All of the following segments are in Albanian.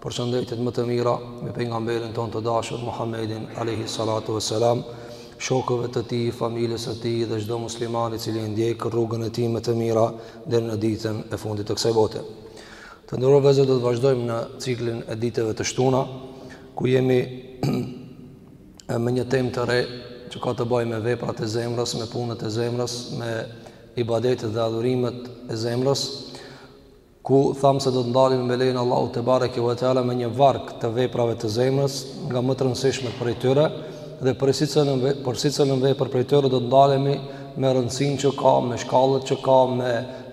Përshëndetjet më të mira mbi pejgamberin tonë të dashur Muhammedin alayhi salatu vesselam, shokëve të tij, familjes së tij dhe çdo muslimani i cili e ndjek rrugën e tij më të mira deri në ditën e fundit të kësaj bote. Të nderuar vëllezër, do të vazhdojmë në ciklin e ditëve të shtuna, ku jemi me një temë të re që ka të bëjë me veprat e zemrës, me punët e zemrës, me ibadetet dhe adhurimet e zemrës. ku thamë se do të ndalemi me lejen e Allahut te bareke ve teala me një varg të veprave të zemrës, nga më të rëndësishmet prej tyre dhe për secilën vepër prej tyre do të ndalemi me rëndësinë që ka, me shkallët që ka, me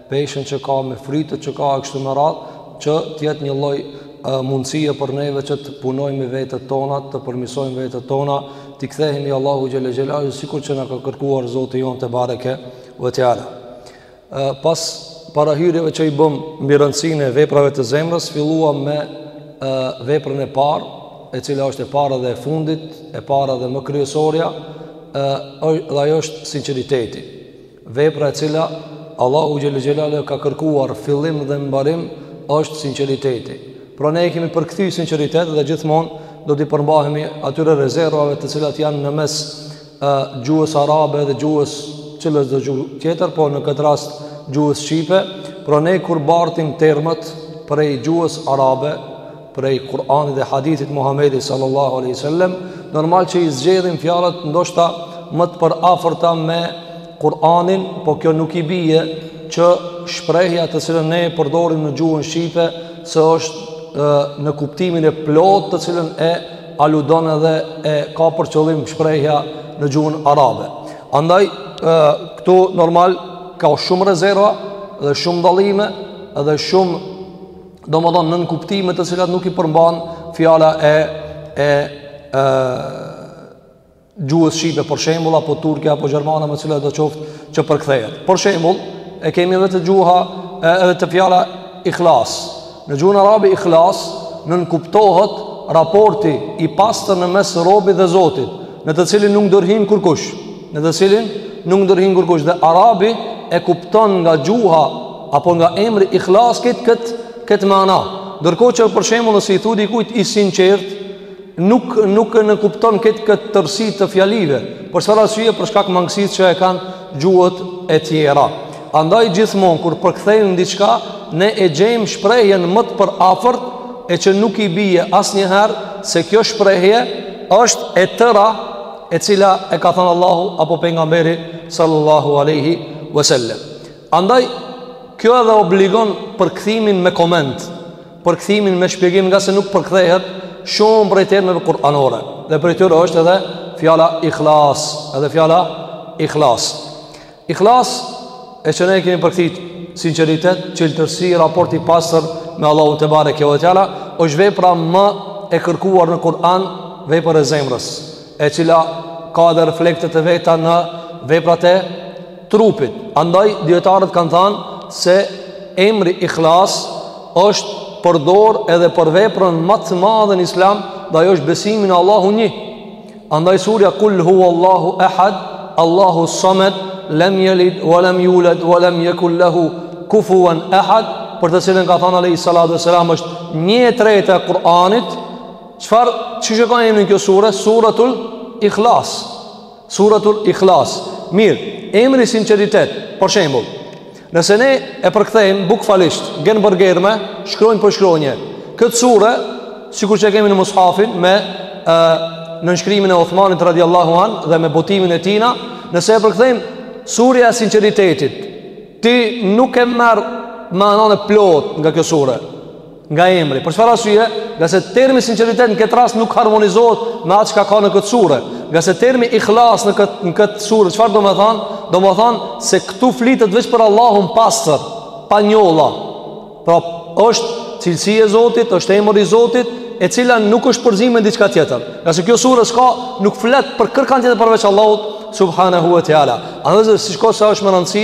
peshën që ka, me frytet që ka e kështu me radhë, që të jetë një lloj mundësie për neve që të punojmë me vetet tona, të përmirësojmë vetet tona, t'i kthehemi Allahu xhalla xhelalu sikur që na ka kërkuar Zoti jonë te bareke ve teala. Pas parahyrjeve që i bëmë mbi rëndësinë e veprave të zemrës, filluam me veprën e parë, e cila është e para dhe e fundit, e para dhe më kryesorja, ë dhe ajo është sinqeriteti. Vepra e cila Allahu xhel xhelale ka kërkuar fillim dhe mbarim është sinqeriteti. Pra ne e kemi përkthy sinqeritet dhe gjithmonë do t'i përmbahemi atyre rezervave të cilat janë në mes e, gjuhës arabe dhe gjuhës cilësdo gjuhë tjetër, po në këtë rast gjuhës shqipe, pra ne kur bartim termet prej gjuhës arabe, prej Kur'anit dhe hadithit Muhammedi sallallahu aleyhi sallem, normal që i zgjedhim fjalët ndoshta më të përafërta me Kur'anin, po kjo nuk i bije që shprehja të cilën ne e përdorim në gjuhën shqipe, se është e, në kuptimin e plotë të cilën e aludon edhe e ka për qëllim shprehja në gjuhën arabe. Andaj këtu normal ka shumë rezerva dhe shumë dallime dhe shumë domethënë nënkuptime të cilat nuk i përmban fjala e e e gjuhës shqipe për shembull apo turke apo gjermane me cilëndo qoftë që përkthehet. Për shembull, e kemi edhe te gjuha edhe te fjala ikhlas. Në gjuhën arabe ikhlas nënkuptohet raporti i pastër në mes robit dhe Zotit, në të cilin nuk ndërhyn kurkush, në të cilin nuk ndërhyn kurkush dhe arabi e kupton nga gjuha apo nga emri ikhlas këtë këtë këtë mana. Ndërkohë që për shembull nëse i thu dikujt i sinqert, nuk nuk e nënkupton këtë këtë tërësi të fjalive, për çfarë arsye për shkak mangësisë që e kanë gjuhët e tjera. Andaj gjithmonë kur përkthejmë diçka, ne e gjejmë shprehjen më të përafërt e që nuk i bie asnjëherë se kjo shprehje është e tëra e cila e ka thënë Allahu apo pejgamberi sallallahu alaihi wasallam. Andaj kjo edhe obligon përkthimin me koment. përkthimin me shpjegim nga se nuk përkthehet shumë prej termeve kuranore. Dhe prej tyre është edhe fjala ikhlas, edhe fjala ikhlas. Ikhlas e që ne e kemi përkthy sinqeritet, çiltërsi, raport i pastër me Allahun tebareke ve teala, është vepra më e kërkuar në Kur'an, vepër e zemrës, e cila ka edhe reflektet e veta në veprat e trupit. Andaj dijetarët kanë thanë se emri Ikhlas është përdor edhe për veprën më të madhe në Islam, dhe ajo është besimi në Allahun një. Andaj surja Kul huwallahu ahad, Allahu samad, lam yalid wa lam yulad wa lam yakun lahu kufuwan ahad, për të cilën ka thanë alejhi salatu wasselam është 1/3 e Kur'anit. Çfarë qysh e ka emrin kjo sure? Suratul Ikhlas. Suratul Ikhlas. Mirë, emri sinqeritet, për shembull, nëse ne e përkthejmë bukvalisht, germë për germë, shkronjë për shkronjë, këtë sure, sikur që e kemi në mushafin, me e, nënshkrimin e Othmanit radiallahu an dhe me botimin e tijna, nëse e përkthejmë surja e sinqeritetit, ti nuk e merr mananë e plot nga kjo sure. nga emri. Për çfarë arsye? Ngase termi sinqeritet në këtë rast nuk harmonizohet me atë çka ka në këtë sure. Ngase termi ikhlas në këtë në këtë sure, çfarë domethanë? Domethanë se këtu flitet veç për Allahun pastër, pa njolla. Pra, është cilësi e Zotit, është emri i Zotit, e cila nuk është përzi me diçka tjetër. Ngase kjo sure s'ka nuk flet për kërkan tjetër përveç Allahut subhanahu wa taala. A do të shikosh sa është me rëndësi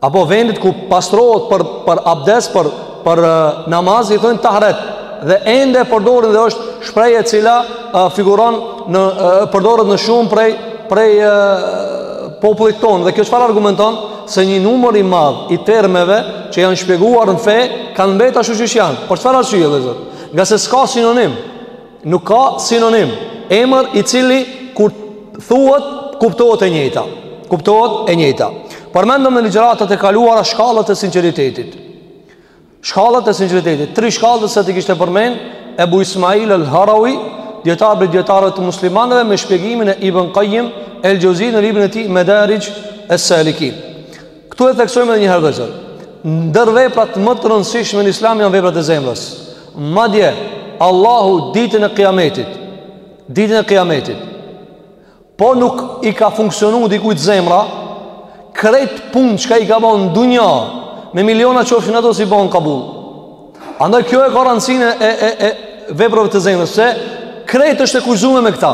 apo vendit ku pastrohet për për abdes për për namaz i thonë tahret dhe ende përdorin dhe është shprehje e cila uh, figuron në uh, përdoret në shumë prej prej uh, popullit ton dhe kjo çfarë argumenton? Se një numër i madh i termeve që janë shpjeguar në fe kanë mbet ashtu siç janë për çfarë arsye, vëllezër? Ngase s'ka sinonim Nuk ka sinonim, emër i cili kur thuhet kuptohet e njëjta. Kuptohet e njëjta. Përmendëm në ligjëratat e kaluara shkallët e sinqeritetit. Shkallët e sinqeritetit, tri shkallët siç i kishte përmend Ebu Ismail al-Harawi, dijetar prej dijetarëve të muslimanëve me shpjegimin e Ibn Qayyim el-Jawzi në librin e tij Madarij es-Salikin. Këtu e theksojmë edhe një herë, vëllezër. Ndër veprat më të rëndësishme në islam janë veprat e zemrës. Madje, Allahu ditën e kiametit, ditën e kiametit, po nuk i ka funksionu dikujt zemra, krejt punë çka i ka ba në dunja, me miliona qofshin ato s'i ban kabul. Andaj kjo e ka rëncinë e e e veprave të zemrës se krejt është e kushtzume me këta.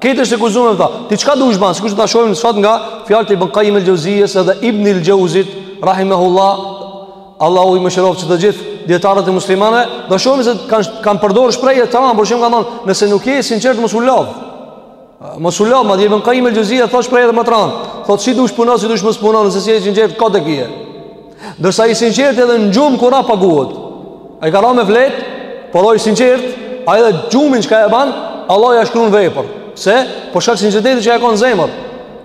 Krejt është e kushtzume me këta. Ti çka dush ban? Sikur të ta shohim sot nga fjalët e Ibn Qayyim al-Jauziyes dhe Ibn al-Jauzit rahimahullah, Allahu i mëshiroft të gjithë dijetarët e muslimanëve, do shohim se kanë kan përdorë shprehje të rana. Por shumë kanë thonë: Nëse nuk je sinqertë mos u lodh Mos u lodh, madje Ibn Qayyim el-Xheuzije thot shprehje edhe më t'ranë. Thot si dush puno, si dush mos puno, nëse s'je i sinqert kot e kie. Ndërsa i sinqerti edhe në gjumë kur a, paguhet. Ai ka ra me flet, por ai i sinqert, ai edhe gjumin çka e ban, Allahu ja shkruan vepër. Pse? Për shkak sinqeritetit që e ka në zemër.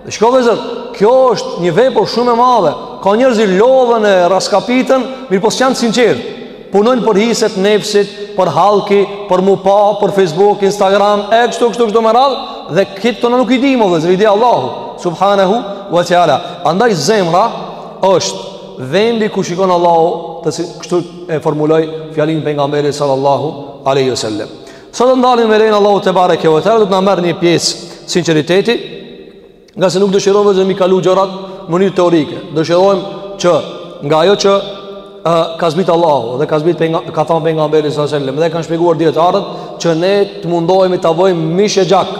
Dhe shiko vllezër, kjo është një vepër shumë e madhe. Ka njerëz që lodhen e rraskapiten, mirëpo s'janë sinqertë. Punojnë për hise të nefsit, për hallki, për mu pa, për Facebook, Instagram, e kështu, kështu, kështu me radhë, dhe këto na nuk i dimë vllezër, i di Allahu, subhanahu, wa taala. Andaj zemra është vendi ku shikon Allahu, se kështu e formuloi fjalinë pejgamberi sallallahu aleyhi sallam. Sot do ndalemi me lejen Allahut tebareke we teala, do të marrim një pjesë sinceriteti, Ngase nuk dëshirojmë me i kalu gjërat në mënyrë teorike. Dëshirojmë që nga ajo që uh, ka zbrit Allahu dhe ka zbrit pejga, ka thënë pejgamberi sallallahu alajhi wasallam dhe kanë shpjeguar dijetarët që ne të mundohemi ta bëjmë mish e gjak,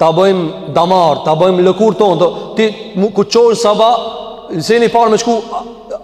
ta bëjmë damar, ta bëjmë lëkurë tonë, ti kur çohesh sabah, seni i parë me shku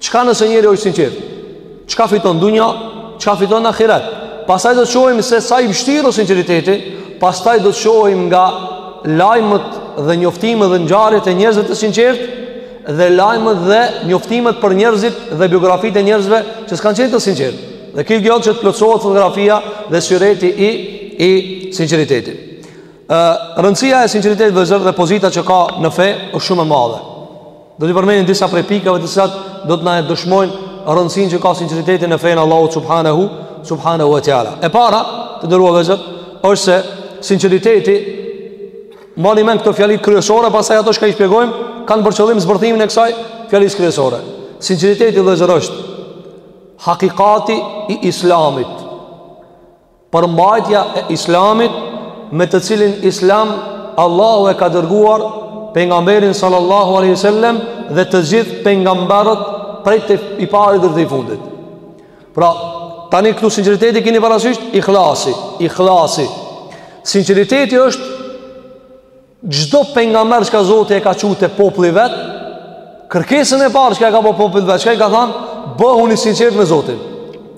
Çka nëse njeri është sinqert? Çka fiton n'dunja? Çka fiton n'ahiret? Pastaj do të shohim se sa i vështirë është sinqeriteti, pastaj do të shohim nga lajmet dhe njoftimet dhe ngjarjet e njerëzve të sinqertë dhe lajmet dhe njoftimet për njerëzit dhe biografitë e njerëzve që s'kanë qenë të sinqertë. Dhe kjo gjë që të plotësohet fotografia dhe syreti i i sinqeritetit. Ë rëndësia e sinqeritetit vllezër dhe pozita që ka në fe është shumë e madhe. Do t'i përmendim disa prej pikave të cilat do të na e dëshmojnë rëndësinë që ka sinqeriteti në fenë e Allahut subhanahu subhanahu wa taala. E para, të nderuar vllezër, është se sinqeriteti mani mend këto fjalitë kryesore, pastaj ato që i shpjegojmë kanë për qëllim zbërthimin e kësaj fjalisë kryesore. Sinqeriteti vllezër është hakikati i Islamit. Përmbajtja e Islamit me të cilin Islam Allahu e ka dërguar pejgamberin sallallahu alaihi wasallam dhe të gjithë pejgamberët prej te i pari deri te i fundit. Pra, tani këtu sinqeriteti keni parasysh ikhlasi, ikhlasi. Sinqeriteti është Çdo pejgamber që Zoti e ka çu te populli vet, kërkesën e parë që i ka bo popullit vet, çka i ka thënë, bëhuni t'sinqert me Zotin.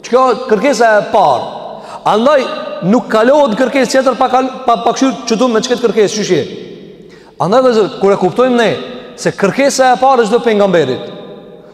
Çka, kërkesa e parë? Andaj nuk kalohet n'kërkesë tjetër pa pa pa kshyr qëtu me qët kërkesë qysh je. Andaj dhe kur e kuptojmë ne se kërkesa e parë e çdo pejgamberit.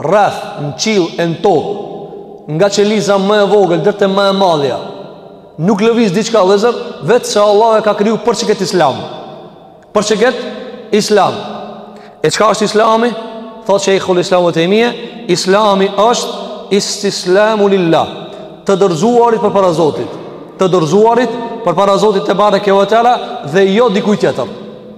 rreth, në qiell e në tokë, nga qeliza më e vogël deri te më e madhja, nuk lëviz diçka vllezër, veçse Allahu e ka kriju për qikët islam. Për qikët islam. E çka është islami? Thotë Shejhul Islam Ibn Tejmije, islami është istislamu lilah, të dorëzuarit përpara Zotit, të dorëzuarit përpara Zotit tebareke ue teala dhe jo dikuj tjetër.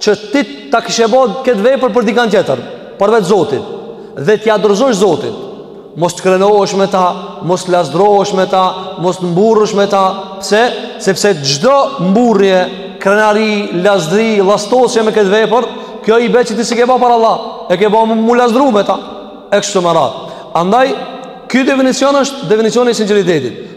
që ti ta kishe bo këtë vepër për dikan tjetër, përveç Zotit, dhe t'ia dorëzosh Zotit. Mos të krenohesh me ta, mos të lazdrohesh me ta, mos të mburrësh me ta, pse? Sepse çdo mburrje, krenari, lazdri, llastosje me këtë vepër, kjo i bje që ti s'e ke ba për Allah, e ke ba mu lazdru me ta. E kështu me radhë. Andaj ky definicion është definicioni i sinqeritetit.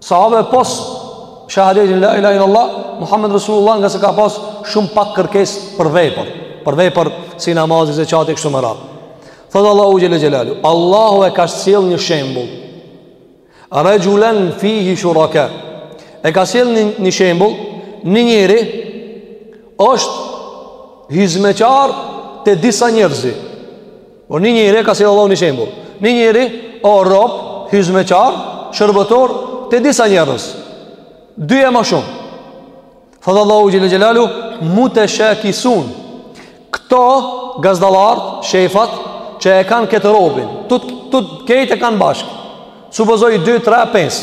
Sahabe pos shahadetin la ilaha illallah Muhammed Rasulullah ngase ka pas shumë pak kërkesë për vepër për vepër si namazi, zeqati e kështu me radhë Thotë Allahu xhele xhelaluhu Allahu e ka sjell një shembull Rexhulen fihi shuraka E ka sjell një, një shembull Një njeri është hyzmeqar te disa njerëzi Por një njeri ka sjell Allahu një shembull Një njeri o rob Hyzmeqar Shërbëtor Te disa njerëz Dy e ma shumë Thotë Allahu xhele xhelaluhu Muteshakisun Këto gazdallart Shefat Që e kanë këtë robin Tut, tut kejt e kanë bashkë Supozoj 2, 3, 5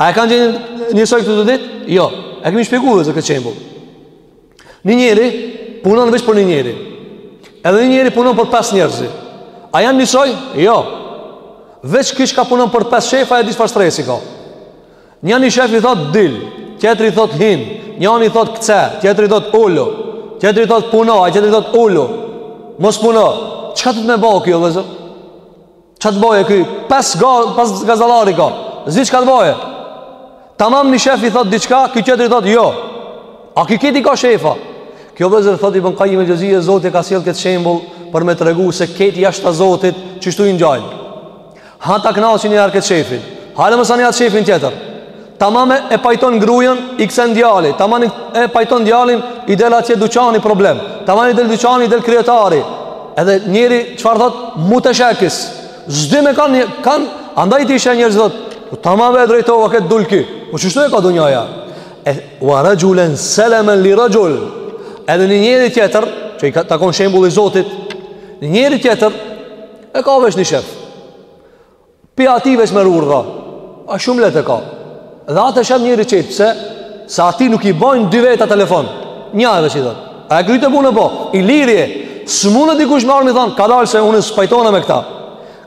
A e kanë gjendjen njisoj këta të dytë? Jo, e kemi shpjegu vllezër këtë shembull. Një njeri punon veç për një njeri. Edhe një njeri punon për 5 njerëzi. A janë njisoj? Jo. Veç ky çka punon për 5 shefa e di sa stresi ka. Njani shef i thotë dil, tjetri i thotë hin, njani thotë kce, tjetri i thotë ulu, tjetri i thotë puno, a tjetri i thotë ulu, mos puno. Çka di me ba kjo vllezër? Ça të boje ky? Pes ga, pes gazdallarë i ka S'di çka të boje? Tamam një shef i thot diçka, ky tjetri i thot jo A ky kejt i ka shefa? Kjo vllezër thot Ibn Kajim el Xhevzije Zoti e ka sjell këtë shembull Për me tregu se këti jashta Zotit qishtu i ngjan Ha ta knaqi një herë kët shefin Hajde masanej atë shefin tjetër Tamam e pajton grujen, i kcen djali. Tamam e pajton djalin, i del atje dyqani problem. Tamam i del dyqani, i del kryetari. Edhe njeri çfarë thot, muteshakis. S'di me kan kan andaj ti i sheh njerëzit thot, po tamam e drejtova kët dul ky. Po qishtu e ka dunjaja. E wa rajulan salaman li rajul. Edhe një njeri tjetër, që i takon shembulli i Zotit, një njeri tjetër e ka veç një shef. Pi atij veç me urdhra Ai shumë lehtë e ka Dhe atë e sheh njeri i qetë Pse Se atij nuk i bojnë dy veta telefon Nja veç i thotë Ai e kryt punën po I lirë je S'mundet dikush me ardh me i thonë Ka dalë se unë s'pajtona me këta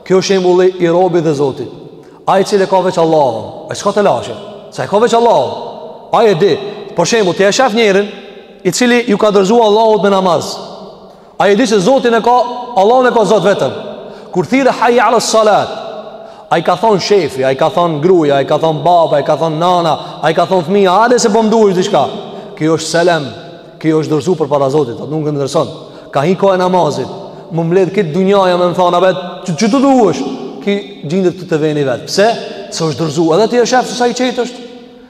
Ky shembulli i robit dhe zotit Ai i cili e ka veç Allah Ai s'ka telashe Se e ka veç Allah Ai e di Për shembull ti e shef njerin I cili ju ka dorzu Allahut me namaz Ai e di se Zotin e ka, Allahun e ka Zot vetëm. Kur thirr hajja ala salat, a i ka thonë shefi, a i ka thonë gruja, a i ka thonë baba, a i ka thonë nana, a i ka thonë fëmija, hajde se po m'duhesh diçka. Ky është selem, ky është dorzu përpara Zotit, atë nuk e ndërson. Ka hi koha e namazit, m'u mbledh krejt dunjaja me më thonë, a vetë, që, që t'duhesh? Ki gjind te ti, veni vetë. Pse? Se është dorzu, edhe ti e shef se sa i qetë është.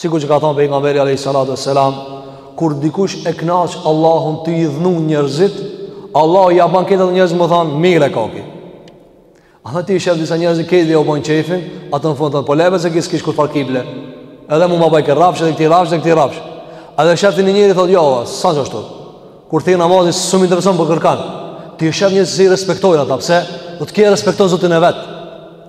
Sikur që ka thënë pejgamberi alayhi salatu selam, kur dikush e kënaq Allahun tu i idhnu njerëzit, Allahu ja bën krejt njerëz me thon mirë e ki ti. Ata ti shef disa njerëz që krejt ju bon çefin, ata në fund po leve se kish kish kur farkible. Edhe mua ma boj ke rrafsh edhe ti rrafsh edhe ti rrafsh. A edhe shef ti një njeri thot jo, sa është ashtu. Kur thirr namazi s'um intereson për kërkan. Ti shef njerëz që respektojnë ata, pse? Thotë ky e respekton zotin e vet.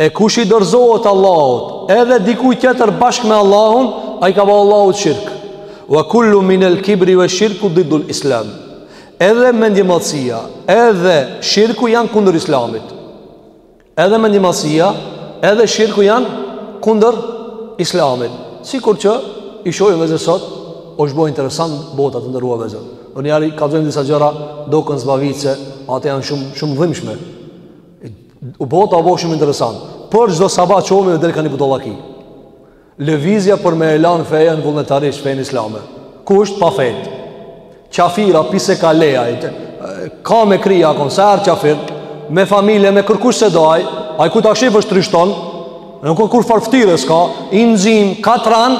E kush i dorëzohet Allahut, edhe dikujt tjetër bashkë me Allahun, ai ka bërë Allahut shirk. Wa kullun min al-kibri wa shirki diddul islam. Edhe mendjemadhësia, edhe shirku janë kundër islamit. Edhe mendjemadhësia, edhe shirku janë kundër islamit. Sikur që i shohim vllazër sot, është bërë interesant bota të nderuar vllazër. Ndonjëherë edhe pse disa gjëra doken zbavitëse, ato janë shumë shumë dhimbshme. U bota u bo shumë interesant Për çdo sabah çohmi dhe del ka një budallaki Lëvizja për me e lan fejen vullnetarisht fejen islame Kush t'pafetë Qafira pisa ka le Ka me krija a kon safer qafir Me familje me kërkush s'e do atë Ai kur ta shif eh t'trishton Nuk kurr kurrfarë ftyre s'ka I nxim, katran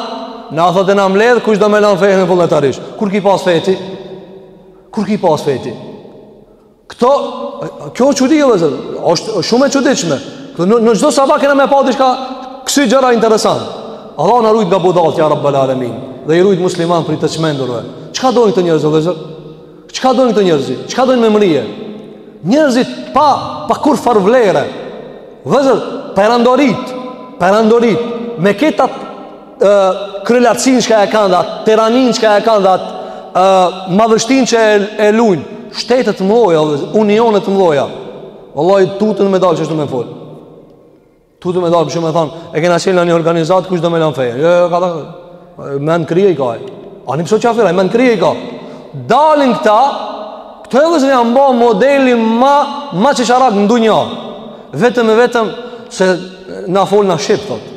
Na thot e na mledh Kush do me e lan fejen vullnetarisht Kur ki pas fe ti Kur ki pas fe ti Këto, kjo është çudi, vllazër, është shumë e çuditshme. Na çdo sabah kena me pa diçka kësi gjëra interesant. Allah na rujt nga budallt ja rabbel alemin, dhe i rujt muslimant prej të çmendurve. Çka dojnë këta njerëz, vllazër? Qka dojnë këtë njerëzë? Çka dojnë me mbrri? Njerëzit pa, pa kurrfarë vlere. Vllazër, perandorit, perandorit, me këta krylacinë që ka e kanë dhe atë, tiraninë që ka e kanë dhe atë, madhështinë që e, e lujnë, shtetet e mdhaja, unionet e mdhaja, vallahi tuten me dalë që është me folë. Tuten me dalë, më shumë me thonë, e kena qenë në një organizatë, kush do me lanë fejë? Jo, jo, ka ta, mbi krye i ka e. A një pëso qafira, mbi krye i ka. Dalin këta, këta o vllazën janë bo modeli ma, ma qesharak në dunja. Vetëm e vetëm, se na folë në shqip, thotë.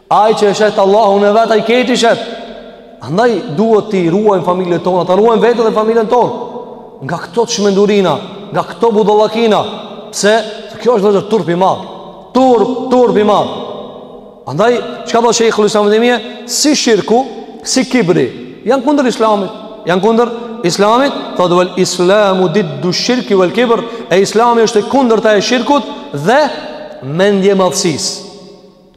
Ai që e shet Allahun e vet ai krejt i shet. Andaj duhet t'i ruajmë familjen tonë, ta ruajmë veten dhe familjen tonë. Nga këto çmendurina, nga këto budallakina, pse? Se kjo është vetë turp i madh. Turp, turp i madh. Andaj çka tho shejhul islam Ibn Tejmije, si shirku, si kibri, janë kundër Islamit. Janë kundër Islamit, thotë vel Islamu diddu shirki vel kibr, e Islami është e kundërta e shirkut dhe mendjemadhësisë.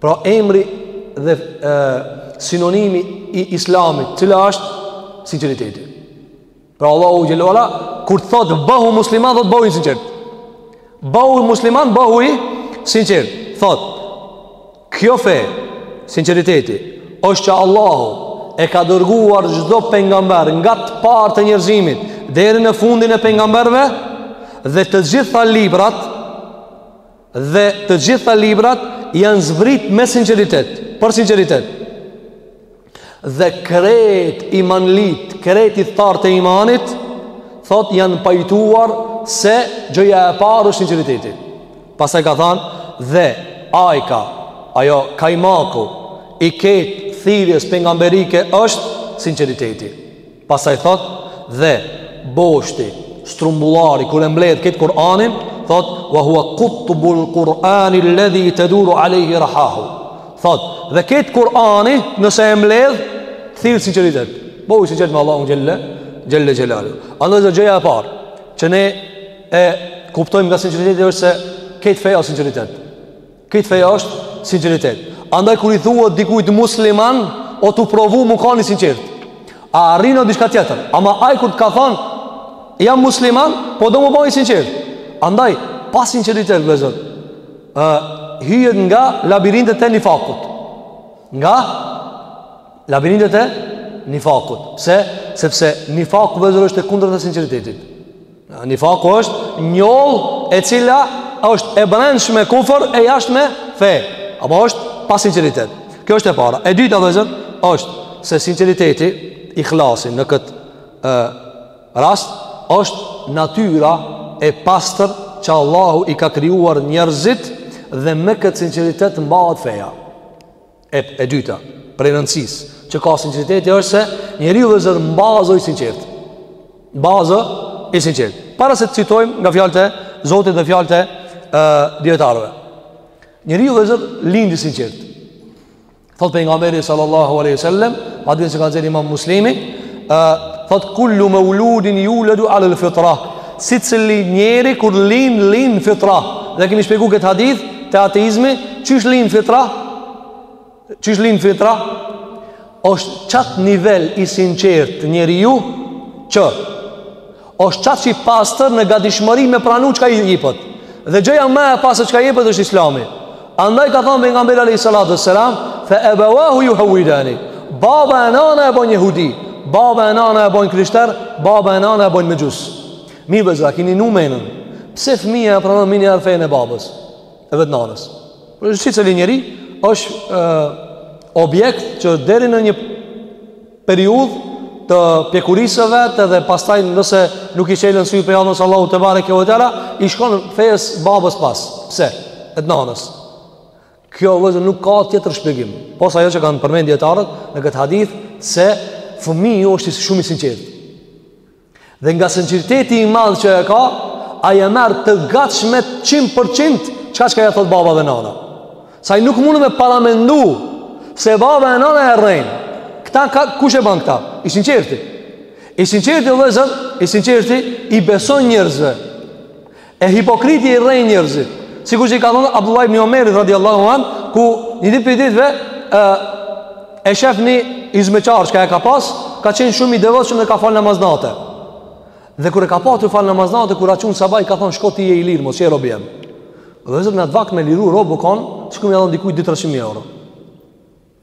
Pra emri dhe e, sinonimi i islamit, cila është sinceriteti. Pra Allahu xhelalu, kur thotë bëhu musliman, thotë bëhu i sinqert. Bëhu musliman, bëhu i sinqert. Thotë, kjo fe, sinceriteti, është që Allahu e ka dërguar çdo pengamber nga të parët të njerëzimit, deri në fundin e pengamberve, dhe të gjitha librat, Dhe të gjitha librat janë zbrit me sinqeritet, për sinqeritet. Dhe krejt imanlitë, krejt ithtarët e imanit, thot janë pajtuar se gjëja e parë është sinqeriteti. Pastaj ka thënë dhe ajka, ajo kajmaku i krejt thirrjes pejgamberike është sinqeriteti. Pastaj thot, dhe boshti, strumbullari kur e mbledh krejt Kur'anin, thot, wa huwa qutbul Qur'ani alladhi taduru alayhi rahahu. Thot, dhe krejt Kur'ani nëse e mbledh, thirr' sinqeritet. Bëu i sinqert me Allahun xhelle xhelle xhelalu. Andaj vllazën gjëja e parë që ne e kuptojmë nga sinqeriteti është se krejt feja është sinqeritet. Krejt feja është sinceritet. Andaj kur i thua dikujt musliman, o tu provu me kanë i sinqert. A arrin o diçka tjetër. Ama ai kur të ka thënë jam musliman, po do mu bëj i sinqert. Andaj pa sinceritet vëllazër, ë hyhet në labirintet e nifakut. Në labirintet e nifakut. Pse? Sepse nifaku vëllazër është e kundërta e sinqeritetit. Nifaku është njollë e cila është e brendshme kufër e jashtme fe. Apo është pa sinceritet. Kjo është e para. E dyta vëllezër është se sinceriteti ihlasi në këtë e, rast është natyra e pastër që Allahu i ka krijuar njerëzit dhe me këtë sinceritet mbahet feja. E, e dyta, prej rëndësisë, që ka sinceriteti është se njeriu vllezër në bazë o i sinqertë. Në bazë o i sinqertë. Para se të citojmë nga fjalët e Zotit dhe fjalët e dijetarëve. Njeriu vllezër lind i sinqertë. Thotë pejgamberi sallallahu aleyhi sallem, n'hadithin se ka zënë imam Muslimi, thotë kullu meuludin juledu alel fitrah, Secili njeri kur lin, lin n'fitra. Dhe kemi shpjegu këtë hadith te ateizmi, qysh lin n'fitra? Qysh lin n'fitra? Është n'qat nivel i sinqertë njeriu, që është qaq i pastër në gatishmëri me pranu çka i jipet. Dhe gjëja ma e pastër çka i jipet është islami. Andaj ka thënë pejgamberi alayhi salatu wassalam, "Fa abawahu yuhawidani." Baba e nana e bojnë jehudi, baba e nana e bojnë krishter, baba e nana e bojnë mexhus. Mirë, vllezër, kini n'menën. Pse fëmija e pranon menjëherë fenë e babës e vet, nanës. Secili njeri është objekt që deri në një periudhë të pjekurisë së vet dhe pastaj nëse nuk i çelen sytë prej anës Allahut tebareke ve teala i shkon fesë babës pas pse e t'nanës kjo vllezër nuk ka tjetër shpjegim pos asaj që kanë përmendë dijetarët në këtë hadith se fëmiu është shumë i sinqertë Dhe nga sinqeriteti i madh që e ka, ai e merr të gatshme 100% çka çka ja thot baba dhe nana. Sa ai nuk mund me paramendu se baba e nana e rrejnë. Këta ka, kush e ban këta? I sinqerti. I sinqerti vllezër, i sinqerti i beson njerëzve. E hipokriti i rren njerëzit Sikur që i ka thonë Abdullah ibn Omerit radi Allahu an Kur një ditë prej ditëve e, e shef një hyzmeqar çka e ka pas Ka qenë shumë i devotshëm dhe ka falë namaz nate Dhe kur e ka pa tu falë namaz nate Kur â çu n'sabah i ka thonë shko ti je i lirë Mo s'je robi jem Vllezër në atë vakt me liru rob u konë Sikur me ja dhon dikuj 2-300 euro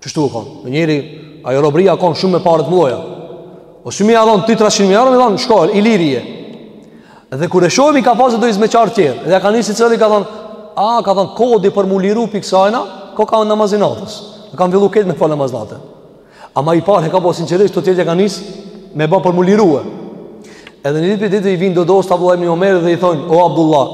Kështu u konë te njeri, ajo robria u konë shumë me pare t'mdhaja. O si me ja dhon 2-300 euro, me i thonë, shko, i liri je. Dhe kur e shohin i ka pasur do hyzmeqarë tjerë. Dhe ja ka nisi secili ka thonë, a, ka thonë, kodi për m'u liru prej kësajna kokan namazi i natës. Edhe kanë fillu krejt me falë namaz nate. Ama i pari e ka bo sinqerisht, të tjerët kanë nisë me ba për m'u liru e. Edhe një ditë prej ditëve i vijnë do dostë Abdullah ibn Omerit dhe i thonë, o Abdullah,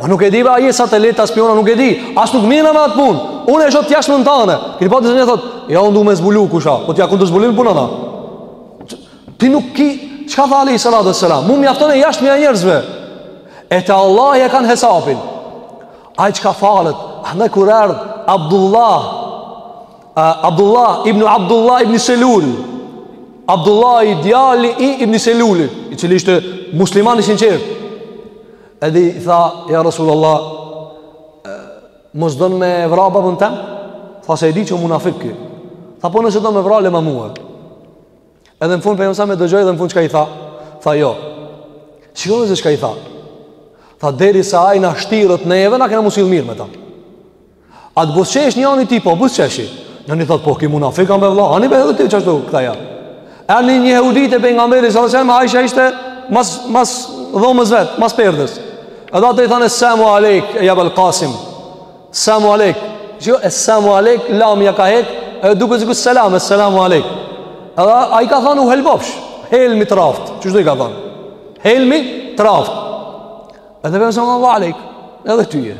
A nuk e di be, a je satelita, spiuna nuk e di. As nuk mirrna me atë punë. Unë e shoh t'jashtmen tane. Kini pa ai thotë, ja unë do me zbulu kush â. Po ti s'je askun të zbulimit, punë na. Ti nuk ki çka tha alejhi salatu wesselam. Mu mjafton e jashtmja e njerëzve. E te Allahi e kanë hesapin. Ai çka falet. Andaj kur erdh Abdullah Abdullah ibn Abdullah ibn Selul. Abdullahi djali i ibn Selulit, i cili ishte musliman i sinqertë. Edhe i tha, ja Rasulullah, mos don me vra babën tem? Tha se e di që munafik ky. Tha po nëse do me vra lema mua. Edhe në fund pejgamberi selam e dëgjoi dhe në fund çka i tha? Tha jo. Shikoni se çka i tha. Tha derisa ai na shtiret neve, na kena m'u sill mirë me ta. A të buzëqesh njani ty, po buzëqeshi. Njani thotë, po ky munafik a be vlla, ani be edhe ti qashtu, këta ja. E një një jehudi te pejgamberi selam, Aisha ishte mas, mas dhomës vetë, mas perdes. Edhe ata i thanë, essamu alejk, ja Ebal Kasim, samu alejk, essamu alejk, lam ja ka hek, e duket sikur selam, esselamu alejk. Edhe ai ka thanë, u helmofsh, helmi të raft, qysh do i ka thanë, helmi të raft. Edhe vjen zonë ve alejk, edhe ty je.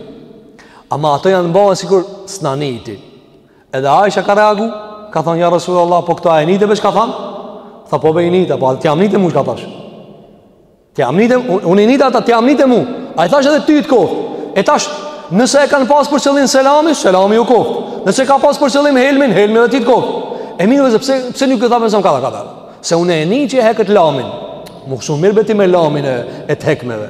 Ama ata janë mba sikur s'na niti. Edhe Aisha ka reagu, ka thonë ja Rasulullah, po këta a i nite be çka thanë? Tha po be i nita, po ti a m'nite mu çka thash. Ti a m'nite, unë nita ata ti a m'nite mu. A i thash edhe ty të koftë. E tash nëse e kanë pas për qëllim selamin, selami u koftë. Nëse ka pas për qëllim helmin, helmi edhe ty të koftë. E mirë be pse pse nuk e tha më zonë ka ka. Se unë e nita që e hekët lamin Mos u mirr be ti me lamin e, e të hekmeve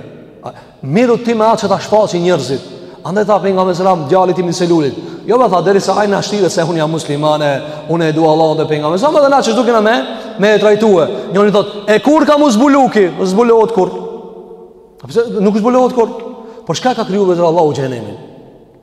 Mirru ti me atë që ta shfaqin njerëzit Andaj tha pejgamberi selam djalit ibn Selulit Jo me tha derisa ai na shtiret se unë jam musliman e unë e du Allahun dhe pejgamberin selam Dhe na qashtu kena me Me e trajtue Njoni thotë e kur ka m'u zbulu ky Zbulohet kur Nuk zbulohet kurrë Për çka ka kriju vllezër Allahu xhehenemin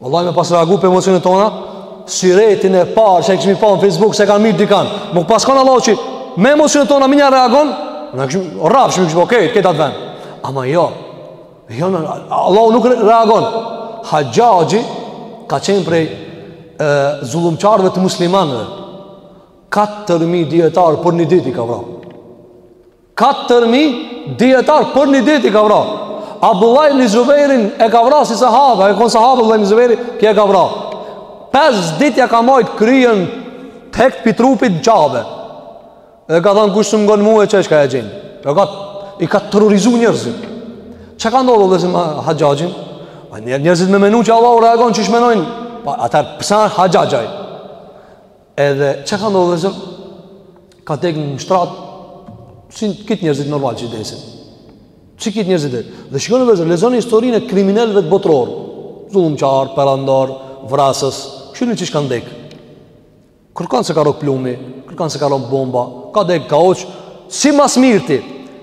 Vallahi me pas reagu për emocionet tona Syretin e parë që e kishmi pa në Facebook Se kanë myt dikan Me pas kanë Allahu që Me emocionet tona minja reagon Ne e kishmi rrafshu e kishmi Okej, okay, këtë atë ven Ama jo Jo Allahu nuk reagon Haxhaxhi Ka qenë prej e, zullumqarve të muslimanëve 4.000 dijetarë për një dit i ka vra 4.000 dijetarë për një dit i ka vra Abdullah ibn Zubejrin e ka vra si sahabë u konë sahabë Abdullah ibn Zubejri ky e ka vra 5 dit ja ka majtë kryen të hektë pi trupit në Qabe dhe ka thonë kush s'më ngon mu e qe çka e gjen e ka, i ka terrorizu njerëzit çka ka ndodhë vllezër me Haxhaxhin njerëzit me menu që Allahu reagon qysh menojnë pa, atëherë pse Haxhaxhi Edhe çka ka ndodh vllezër? Ka dek në shtrat si krejt njerëzit normal që desin. Si krejt njerëzit dhe. Dhe shikoni vllezër, lexoni historinë e kriminelëve botëror. Zullumqar, perandor, vrasës, shihni qysh kanë dek. Kërkon s'e ka rrok plumi, kërkon s'e ka rrok bomba, ka dek ka hoç si ma s'mirti.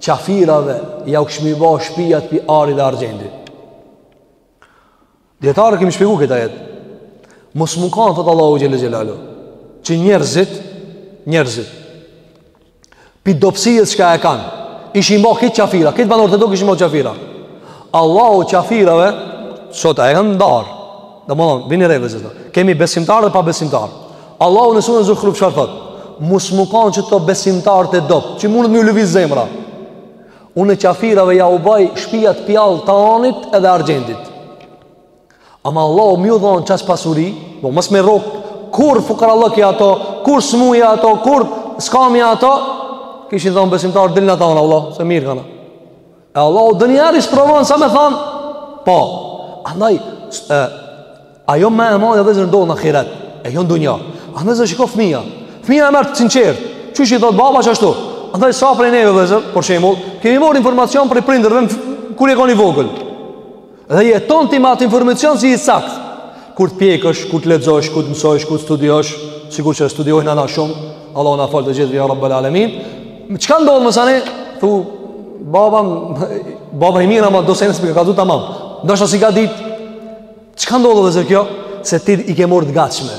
qafirave jau kishmi ba shpijat pi ari dhe argjendi. Dijetarë kemi shpjegu këtë ajet. Mos me kanë, thotë Allahu xhel-le xhelaluhu, që njerëzit, njerëzit, pi dobsisë çka e kanë, ishin ba krejt qafira, krejt banorët e tokës ishin ba qafira. Allahu qafirave, sot e kanë ndarë, Domethonë, vini re vllezër Kemi besimtarë dhe pabesimtarë Allahu në suren Zuhruf çfarë thot Mos me kanë që këto besimtarë të dobët Që mundet me ju lëviz zemra Unë qafirave ja u baj Shpijat pi alltanit edhe argjendit Ama Allahu me ju dhonë qaq pasuri Po mos me i rrok Kurrë fukarallëki ato Kurrë smuja ato Kurrë skamja ato Kishin thonë besimtarët Dilë në ta unë Allah Se mirë kanë E Allahu njerin s'e provon sa me than Po Andaj e, Ajo më e madhe vllezër ndodh në ahiret E jo në dunja Andaj vllezër shiko fëmija Fëmija e merr të sinqertë Qysh i thot baba qashtu Andaj sa prej neve vllezër Për shembull Kemi mor informacion prej prindërve kur je kon i vogël Dhe jeton ti me atë informacion si i sakt Kur të pjekesh, kur të lexojsh, kur të mësojsh, kur të studiosh Sikur që studiojna na shumë Allahu na faltë të gjithëve ja rabbel alemin Çka ndodh masanej? Thu, baba, baba i mirë ama do sene s'm'i ka kallzu tamam Ndoshta s'i ka dit Çka ndodh vllezër kjo? Se ti i ke marrë të gatshme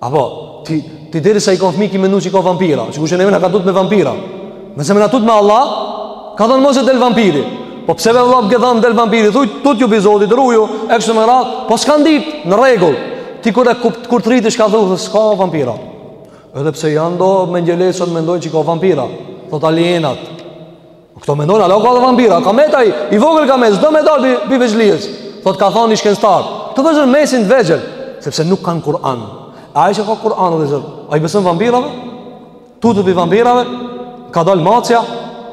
Apo, ti, ti derisa je kan fmi ki menu që ka vampira, që ku që neve na ka tut me vampira. N'ven se me na tut me Allah, ka thonë mos se del vampiri. Po pse bre vlla ke thonë del vampiri, thuj, tutju pi Zotit, ruju, e kështu me radhë, po s'kan dit, në rregull. Ti kur e kur, kur të rritesh, çka thu, s'ka vampira. Edhe pse janë do mendjelehtë sot, mendojnë që ka vampira, thot alienat. Këto mendon ala ka vampira, ka met ai, i vogël ka met, do me dal pi, pi veçlies. Thot ka thënë ni shkencëtar. Kto vllezër mesin të vegjël, sepse nuk kanë Kur'an. Ai që ka Kur'an vllezër, a i beson vampirave? Tutet pi vampirave? Ka dal macja,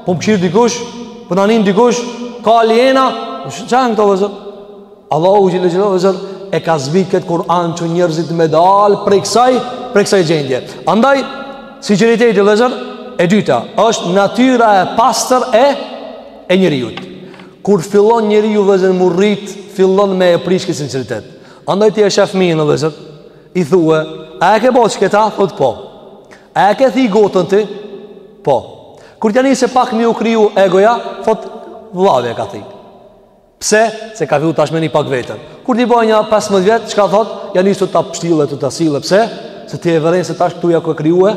po m'kshir dikush, po na nin dikush, ka aliena, çka janë këto vllezër. Allahu xhel-le xhelaluhu vllezër e ka zbrit kët Kur'an që njerëzit me dal prej kësaj, prej kësaj gjendje. Andaj sinqeriteti vllezër e dyta është natyra e pastër e e njeriut. Kur fillon njeriu vllezër m'u rrit, fillon me e prish këtë sinqeritet. Andaj ti e sheh fmijën vllezër. I thue, a e ke bo qeta? Thot po. A e ke thi gotën ti? Po. Kur t'ja nisë pak me iu kriju egoja, thot vllavi e ka thi. Pse? Se ka fillu tash me ni pak veten. Kur t'i bojë nja 15 vjet, çka thotë, ja nis tu ta pshtille, tu ta sille. Pse? Se ti e vëren se tash këtu ja ku u kriju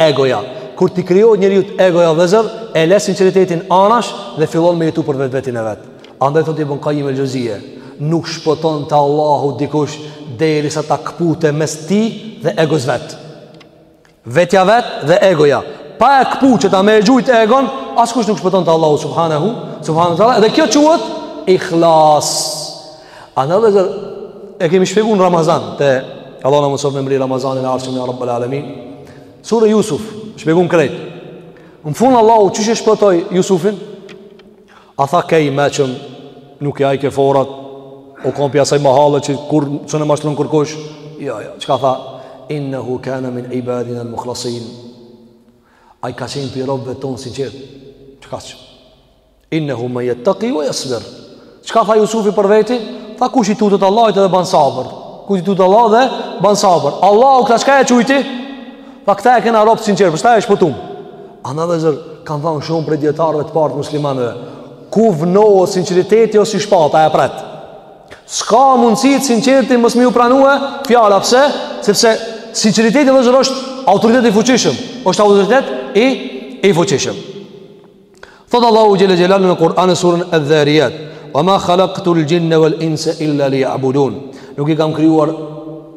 egoja. Kur t'i krijohet njeriut egoja vllezër, e le sinqeritetin anash dhe fillon me jetu për vetveten e vet. Andaj thotë Ibn Kajim el-Xheuzije. Nuk shpëton te Allahu dikush derisa ta këpute mes tij dhe egos vet. Vetja vet dhe egoja. Pa e këput qeta, me e gjujt egon, askush nuk shpëton te Allahu subhanahu subhanahu taala. Dhe kjo quhet ikhlas. Andaj vllezër e kemi shpjeguar në Ramazan te Allahu na mundsoftë me mri Ramazanin e ardhshëm ya Rabbul Alamin. Sura Yusuf, shpjegun krejt. Në fund Allahu qysh e shpëtoi Yusufin? A tha ke i mençëm Nuk i hajke forat U kon pi asaj mahalle që kurrë s'un e mashtron kërkush Jo, jo, çka tha Innehu kane min ibadinel mukhlasin Ai ka qenë pi robëve tonë sinqertë Çka që Innehu men jetteki ve jasbir Çka tha Jusufi për veti Tha kush i tutet Allahit dhe ban sabër Kush i tutet Allahit dhe ban sabër Allahu këta çka e qujti Tha këta e kena rob të sinqertë Për qata e shpëtum Andaj vllezër kanë thënë shumë prej dijetarëve të parë të muslimanëve, ku vnohet sinqeriteti o si shpata e pret. S'ka mundësi të sinqertit mos me iu pranue fjala pse? Sepse sinqeriteti vllezër është autoritet i fuqishëm, është autoritet i i fuqishëm. Thot Allahu xhelle xhelaluhu në Kur'an në suren Adh-Dhariyat, "Wa ma khalaqtu al-jinna wal-insa illa liya'budun." Nuk i kam krijuar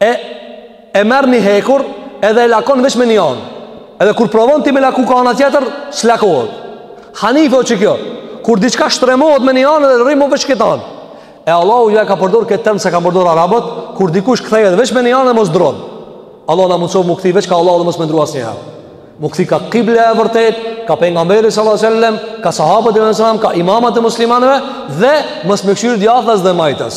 e e merr një hekur edhe e lakon veç me një anë. Edhe kur provon ti me laku ka ana tjetër, s'lakohet. Hanif o qe kjo, kur diçka shtremohet me një anë dhe rri mo veç këtë anë. E Allahu ja ka përdor këtë term se e kanë përdor arabët, kur dikush kthehet veç me një anë dhe mo s'ndrron. Allahu na mundsoftë mu kthi veç ka Allahu dhe mos me ndrru asnjëherë. Mu kthi ka kibla e vërtet, ka pejgamberi sallallahu alajhi wasallam, ka sahabët e sallallahu ka imamat e muslimanëve dhe mos me kqyr djathtas dhe majtas.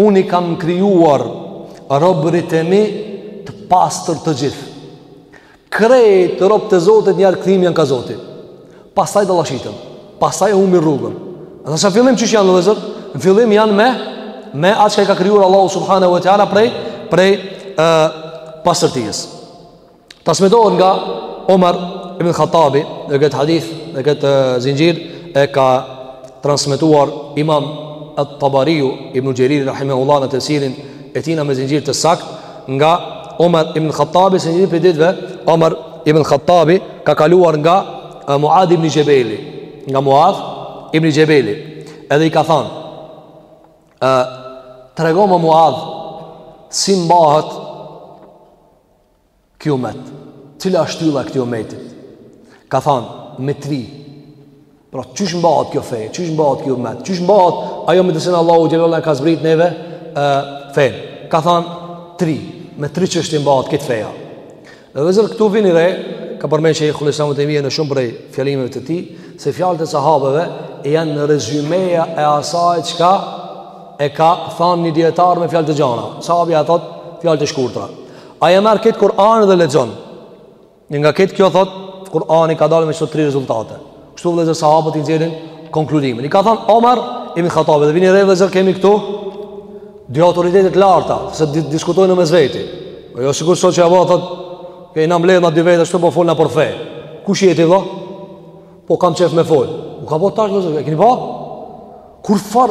Unë i kam krijuar robërit e mi të pastër të gjithë. Krejt robët e Zotit njëherë n'krijim janë ka Zoti. Pastaj dallashitën. Pastaj humbi rrugën. Dhe në fillim qysh janë vëllezër? Në fillim janë me me atë çka i ka krijuar Allahu subhanahu wa taala prej prej ë pastërtisë. Transmetohet nga Omar ibn Khattabi dhe këtë hadith, dhe këtë zinxhir e ka transmetuar Imam At-Tabariu ibn Jarir rahimahullahu në tefsirin e tijna me zinxhir të sakt nga Omar ibn Khattabi se një ditë prej ditëve Omar ibn Khattabi ka kaluar nga Muad ibn Jebeli nga Muad ibn Jebeli edhe i ka thanë, tregomë Muad si mbahet Ky umet, cila është shtylla e këtij umetit? Ka thënë me tri, pra qysh mbahet kjo fe, qysh mbahet ky umet, qysh mbahet ajo me të cilën Allahu xhelalu ka zbrit neve fenë. Ka thënë tri, me tri çështje mbahet këtë feja. Dhe vllezër këtu vini re, ka përmendë Sheikhul Islam ibn Tejmije në shumë prej fjalimeve të tij se fjalët e sahabeve janë rezymeja e asaj çka e ka thënë një dijetar me fjalë të gjana. Sahabija e thot fjalë të shkurtra. Ai e merr këtë Kur'anin dhe lexon. E nga këtë kjo thot, Kur'ani ka dalë me qëto tri rezultate. Kështu vëllezër sahabët i nxjerrin konkludimin. I ka than Omar ibn Khattab, dhe vini re vëllezër kemi këtu dy autoritete të larta, se diskutojnë mes veti. Po jo sikur sot që ja bëjna thot, hajde na mbledhna dy veta shtu po folna për fe. Kush je ti vëlla? Po kam qejf me fol. U ka bota tash vëllezër, e keni pa? Kur far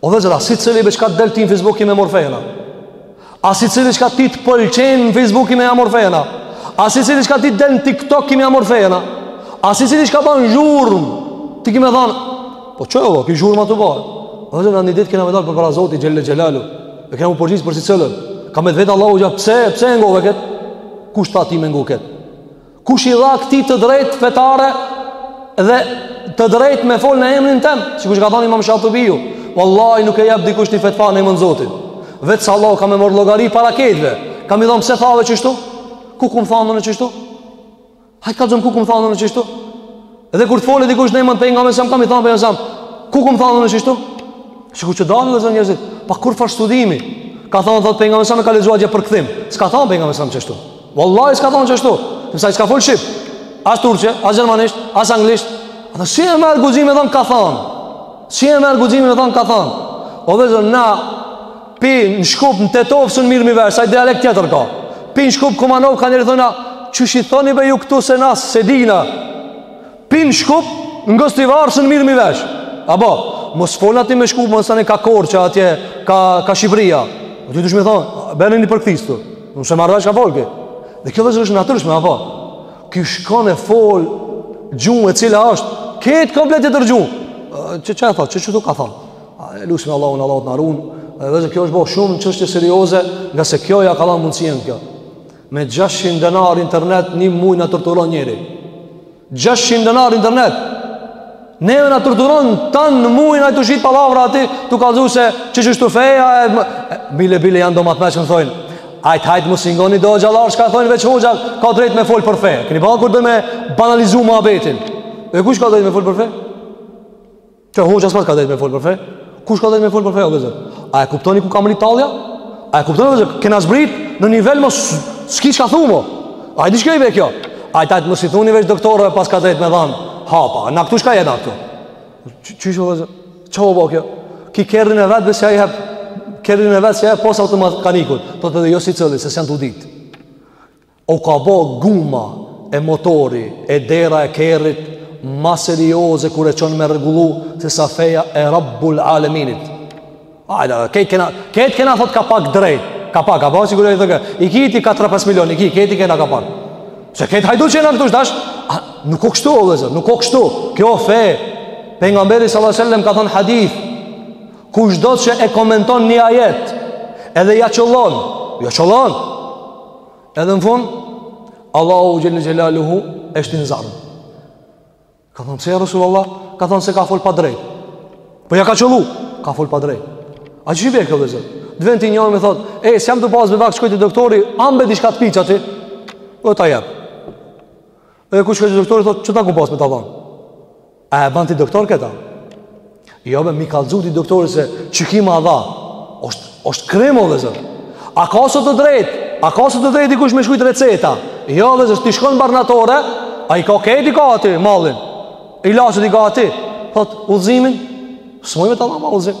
O vllezër, a secili be çka të del ti në Facebook ki me marr fenë? A secili çka ty të pëlqen në Facebook ki me ja marr fenë? A secili çka ty të del në TikTok ki me ja marr fenë? A secili çka ban zhurmë? Ti ki me than, po që e o, ki zhurëm atë bërë? O vllezër, një ditë kena me dalë përpara Zotit, xhele xhelaluhu. E kena mu përgjigj për secilën. Ka me të vet Allahu xh, pse, pse e ngove këtë? Kush tha ty me ngove këtë? Kush i dha këtij të drejtë fetare dhe të drejtë me fol në emrin tem, sikur ç'ka than Imam Shatibiu, wallahi nuk e jep dikush një fetva në emën Zotit. Veç se Allahu ka me e marr llogari para këtëve. Ka me i than pse thave qeshtu? Ku kam than unë qeshtu? Ai ka me than ku kam than unë qeshtu? Edhe kur të fol dikush në emën pejgamberit a.s. ka me i than pejgamberi a.s. ku kam than unë qeshtu? Shiko që dalin e thon njerëzit, pa kurfar studimi. Ka than thot pejgamberi a.s. e ka lexuar n'përkthim. S'ka than pejgamberi a.s. qeshtu. Wallahi s'ka than ashtu. Sepse ai s'ka fol shqip. As turqe, as gjermanisht, as anglisht. A ti si e merr guximin e thu ka than. Si e merr guximin e thu ka than. O vllezër na Prej në Shkup në Tetovë s'un merremi vesh, se ai dialekt tjetër ka. Prej në Shkup Kumanovë ka njëri thona, qysh i thoni be ju këtu se na s'e dina. Prej në Shkup në Gostivar s'un merremi vesh. Apo, mos folna ti me shku, mos tani ka Korçë atje, ka, ka Shqipëria. Do ti duhesh me thon, bjer një përkthys këtu. Nuk s'e marr ç'ka fol Dhe kjo vllezër është e natyrshme, apo. Ky shkon e folë, gjuhë e cila është, ket komplet tjetër gjuhë. Qe qe thot, qe qeshtu ka thon. Lusim Allahun, Allahu t'na ruan. Edhe kjo është bërë shumë çështje serioze, ngase kjo ja ka dhënë mundësinë kjo. Me 600 denar internet një muaj na torturon njeri. 600 denar internet. Neve na torturon tan mujin tu shit pallavra aty, tu kallzu se qeshtu është feja e bile bile janë do madhe çka thojnë. Ajt hajt mos i ngoni hoxhallarët çka thojnë veç hoxha ka drejt me fol për fe. Keni pa kur do me banalizu muhabetin. E kush ka drejt me fol për fe? Që hoxha s'paska drejt me fol për fe? Kush ka drejt me fol për fe o vllezër? A e kuptoni ku ka mrri tallja? A e kuptoni vllezër? Kena zbrit në nivel mo s'ki çka thu mo. A e di çka i bje kjo? Ajt hajt mos i thoni veç doktori paska drejt me dhan hapa, na këtu çka jena këtu? Qysh o vllezër? Ç'u bë kjo? Ki kerrin e vet pse s'ja hap kerrin e vet se e çon automekanikut. Po të jo s'i çel, se s'je n'të ditun. O ka bo guma e motori e dera e kerrit ma serioze kur e çon me rregullu se sa feja e Rabbul Aleminit. Ajde, këtë kena, këtë kena thot ka pak dert. Ka pak, apo sikur e thëkë, i kiti 4-5 milion, i kiti, këtë kena ka pak. Se këtë hajdu që jena këtu, dasht, a, nuk o kështu, o vllezër, nuk o kështu. Kjo fe, Pejgamberi s.a.s. ka thonë hadith, kushdo që e komenton një ajet, edhe ja qëllon, ja qëllon, Edhe në fund, Allahu Xhel-le Xhelaluhu, është në zjarm. Ka thonë, pse ja Resulullah, ka thonë se ka folë pa drejt. Po ja ka qëllu, ka folë pa drejt. A qysh bje kjo vllezër? Në vend ti njerit me thotë, e, s'jam tu pa sen me vakt, shkoj te doktori, a ma bje diçka te pijaca ti, edhe ta jep. Edhe kur shkon te doktori thotë, qysh ka pas me ta dhanë? A e ban ti doktor këtë? Jo be, me i kallzu ti doktorit se qiky ma dha. Oshtë, oshtë krim o vllezër. A ka së të drejtë? A ka së të drejtë i kush me shkujtë receta? Jo vllezër, ti shkon n'barnatore, ai ka krejt i ka aty, mallin. Ilaçet i ka aty. Thotë, udhëzimin? Së mojme ta dha ma udhëzim.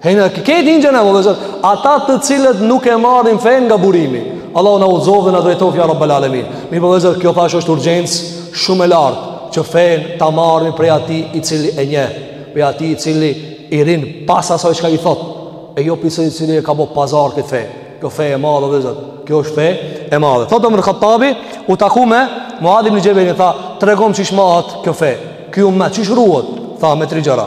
He, në këtë dynja janë o vllezër, ata të cilët nuk e marrin fenë nga burimi. Allahu na udhëzoftë dhe na drejtoftë, ja rabbel alemin. Mirëpo vllezër, kjo thashë është urgjencë shumë e lartë, që fenë ta marrim prej atij i cili e njeh, prej atij i cili i rrin pas asaj çka i thotë, e jo prej atij i cili e ka bo pazar këtë fe. Kjo fe e madhe, vllezër, kjo është fe e madhe. Thotë Omer Hatabi, u taku me Muadh ibn Xhebelin, tha, tregom qysh mahet kjo fe, ky umet, qysh ruhet, tha, me tri gjëra.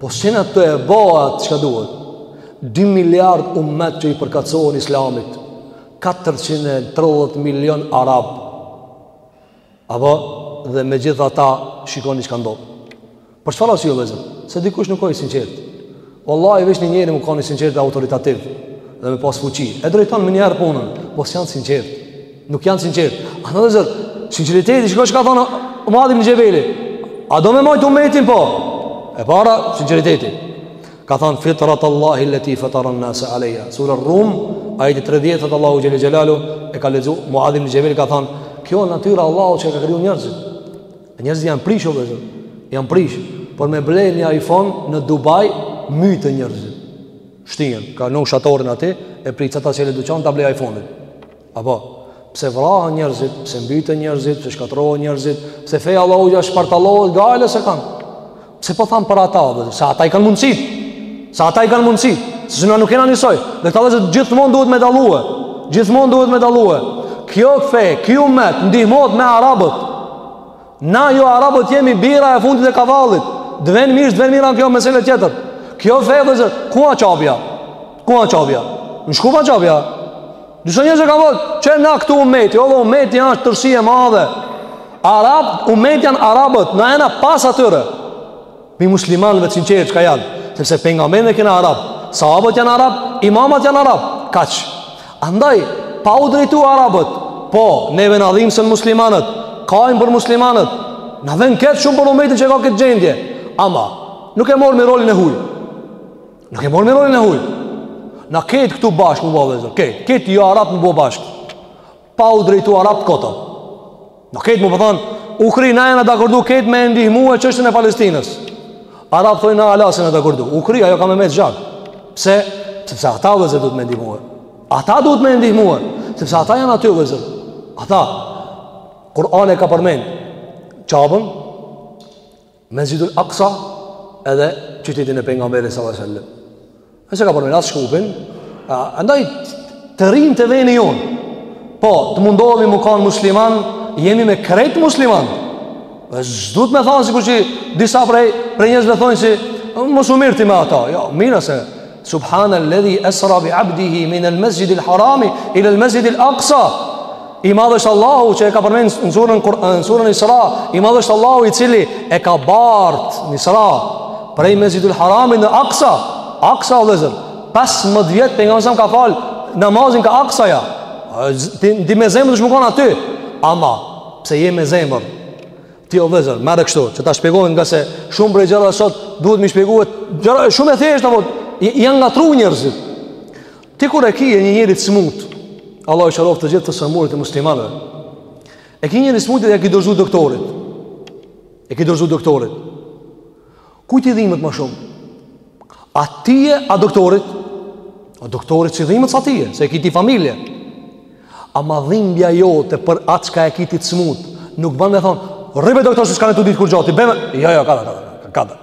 Po s'jena tu e ba atë çka duhet 2 miliard umet që i përkatësohen islamit 430 milion arab Apo edhe megjithatë shikoni çka ndodh Për çfarë arsye vllezër Se dikush nuk o i sinqert Vallahi veç një njeri me kan i sinqert autoritativ Dhe me pas fuqi E drejton menjëherë punën Po s'janë sinqert Nuk janë sinqert. A do të thotë sinqeriteti, shiko çka ka thonë Muadh ibn Xhebeli. A do me mbajt umetin po? E para sinqeriteti. Ka thonë fitrat Allahi allati fatara an-nas alayha. Sura Rum, ajeti 30 thot Allahu xhel xelalu e ka lexu Muadh ibn Xhebeli ka thonë, kjo është natyra Allahu që i ka krijuar njerëzit. Njerëzit janë prishur vllezër. Janë prish, për me ble një iPhone në Dubai myten njerëzit. Shtrihen, ka ngul shatorin aty e pret sa të çelet duqani ta blej iPhone-in. Apo, pse vrahen njerëzit, pse mbyten njerëzit, pse shkatrohen njerëzit, pse feja e Allahut shpartallohet, gajle s'e kanë. Pse po thamë për ata, dhe, se ata i kanë mundësit, se ata i kanë mundësit, se na nuk jena njësoj, dhe këta vllezër gjithmonë duhet me dallu, gjithmonë duhet me dallu, kjo fe, ky umet, ndihmohet me arabët, Na jo arabët jemi bira e fundit e kavallit. T'vjen mirë, s't'vjen mirë, â kjo mesele tjetër. Kjo fe vëllezër, ku â Qabja? Ku â Qabja? Në Shkup â Qabja? Disa njerëz e kam vë re, që na këtu umeti, o vëlla umeti jonë është tërsi e madhe. Arab, umeti janë arabët, na jena pas atyre. Mi muslimanëve të sinqertë çka janë Sepse pejgamberin e kena arab Sahabët janë arab, imamat janë arab Kaq Andaj, pa u drejtu arabët Po, neve na dhimsen muslimanët Kajmë për muslimanët Na vjen keq shumë për umetin që ka këtë gjendje Ama, nuk e marrim rolin e huj Nuk e marrim rolin e huj Na krejt këtu bashkë m'u bo vëllezër Krejt, krejt jo arabët m'u bo bashkë pa u drejtu arabët kot â na krejt me pas thanë po u kry na jena dakordu krejt me ndihmue çështjen e Palestinës arabët thojn na hala s'jena dakordu u kry ajo ka me mbet gjak pse sepse ata vëllezër duhet me ndihmue ata duhet me ndihmue sepse ata janë aty vëllezër ata Kur'ani e ka përmend Qaben Mesjidul Aqsa edhe qytetin e pejgamberit sallallahu alajhi wasallam. E s'e ka përmend as Shkupin, andaj të rrimë te veni jonë. Po, të mundohemi m'u kanë musliman, jemi me krejt musliman. Dhe s'do të me thanë sikur që disa prej prej njerëzve thonë se mos u mirr ti me ata. Jo, mirë se Subhana alladhi asra bi 'abdihi min al-masjid al-haram ila al-masjid al-aqsa. I madh është Allahu që e ka përmend në surën, në surën Isra. I madh është Allahu i cili e ka bart në Isra prej Mesjidul Haram në Aqsa. Aqsa o vëllezër, 15 vjet pejgamberi alejhi selam ka fal namazin kah Aqsaja. Ti me zemër duhesh m'u kon aty. Ama, pse je me zemër? Ti o vëllezër, merre kështu, që ta shpjegoj ngase shumë prej gjëra sot duhet mi shpjegue, gjëra shumë e thjeshtë, apo, janë ngatrru njerëzit. Ti kur e ki një njeri t'smut, Allahu i shëroftë të gjithë të sëmurit e muslimanëve, e ki njeri t'smut dhe e ki dorzu doktorit, e ki dorzu doktorit, Kujt i dhimbet më shumë? A ty a doktorit? A doktorit s'i dhimbet sa ty, se e ki ti familje. Ama dhimbja jote për atë çka e ki ti të smut, nuk bënë me thonë, rri be doktor se s'kenke tu ditë kurgja ti, bëme, jo, jo, kadal, kadal, kadal, kadal.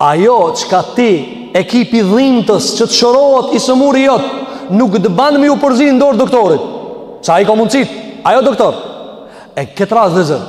Ajo çka ti e ki prej dhimbjes që të shërohet i sëmuri jot, nuk të banë m'iu përzi në dorë doktorit, se ai ka mundësitë, ai o doktor. E këtë rast vëllezër,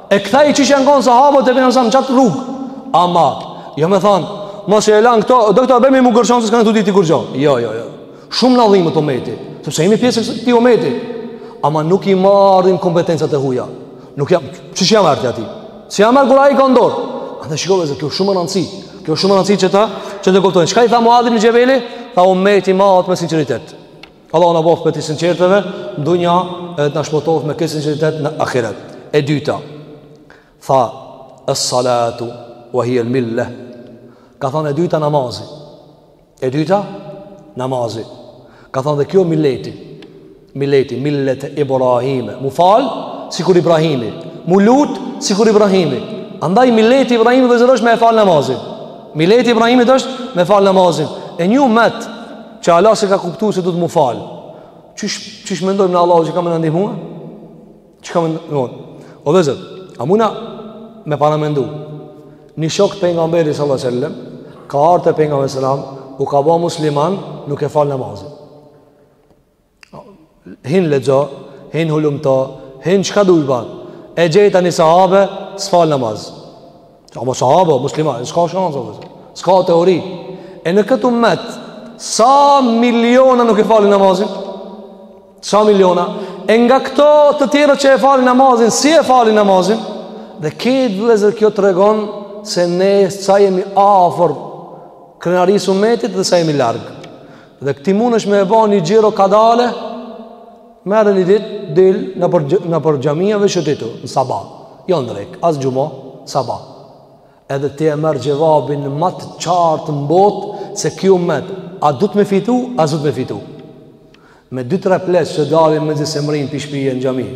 E këta qysh janë konë sahabët e pejgamberit alejhi selam në qatë rrugë. Ama, jo me thanë, mos e lanë këto, doktor, bjermi mu gërshonët, se s'kenke tu ditë kurgjo. Jo, jo, jo. Shumë na dhimet umeti, sepse jemi pjesë e këtij umeti. Ama nuk i marrim kompetencat e huja. Nuk jam, që qysh ja marr ti atij? Si ja marr ti kur ai ka n'dorë? A dhe shikove se kjo shumë me rëndësi. Kjo shumë me rëndësi që ta, që të kuptojnë. Çka i tha Muadh ibn Xhebeli? Tha umeti mbahet me sinqeritet. Allahu na bëftë prej të sinqertëve n'dunja edhe të na shpëtoft me këtë sinqeritet në ahiret. E dyta. Tha as-salatu wa hiya al-milla. Ka thënë e dyta namazi. E dyta namazi. Ka thënë dhe kjo milleti. Milleti, millete Ibrahime. M'u fal sikur Ibrahimi, m'u lut sikur Ibrahimi. Andaj milleti Ibrahimit vllezër osht me e fal namazin. Milleti Ibrahimit është me e fal namazin. E një umet që hala s'e ka kuptu se duhet m'u fal. Qysh, qysh mendojmë na Allahu që ka me na ndihmu? Që ka me na ndihmu? O vllezër, a muna me paramendu, një shok të Pejgamberit salatu selam, ka ardh te Pejgamberi selam, u ka ba musliman, nuk e fal namazin. Hin lexo, hin hulumto, hin çka duhet bën. E gjeta një sahabe, s'fal namaz. Ama sahabe, musliman, s'ka shansë, s'ka teori. E në këtë umet, sa miliona nuk e falin namazin? Sa miliona? E nga këto të tjerat që e falin namazin, si e falin namazin? Dhe këtë vllezër kjo tregon se ne sa jemi afër krenarisë s'umetit dhe sa jemi larg. Dhe këtë ti munesh me e ba një xhiro kadale, merre një ditë, dil nëpër, nëpër xhamiave shëtitu, në sabah. Jo në drekë, as xhuma, sabah. Edhe ti e merr xhevabin ma të qartë në botë, se ky umet, a duhet me fitu, a s'duhet me fitu. Me dy tre pleq që dalin mezi mbërrijnë pi shpije në xhami.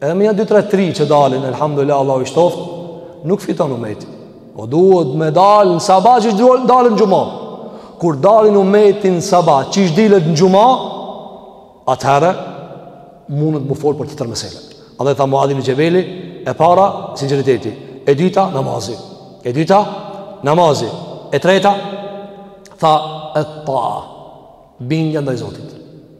Edhe me nja dy tre të ri që dalin, elhamdulillah, Allahu i shtoftë, nuk fiton umeti. Po duhet me dal në sabah qysh dalin në xhuma. Kur dalin umeti në sabah qysh dilet në xhuma, atëherë munet m'u fol për tjetër mesele. Edhe tha Muadh ibn Xhebeli, e para, sinceriteti, e dyta, namazi. E dyta, namazi. E treta, tha, et-taa. Bindja ndaj Zotit.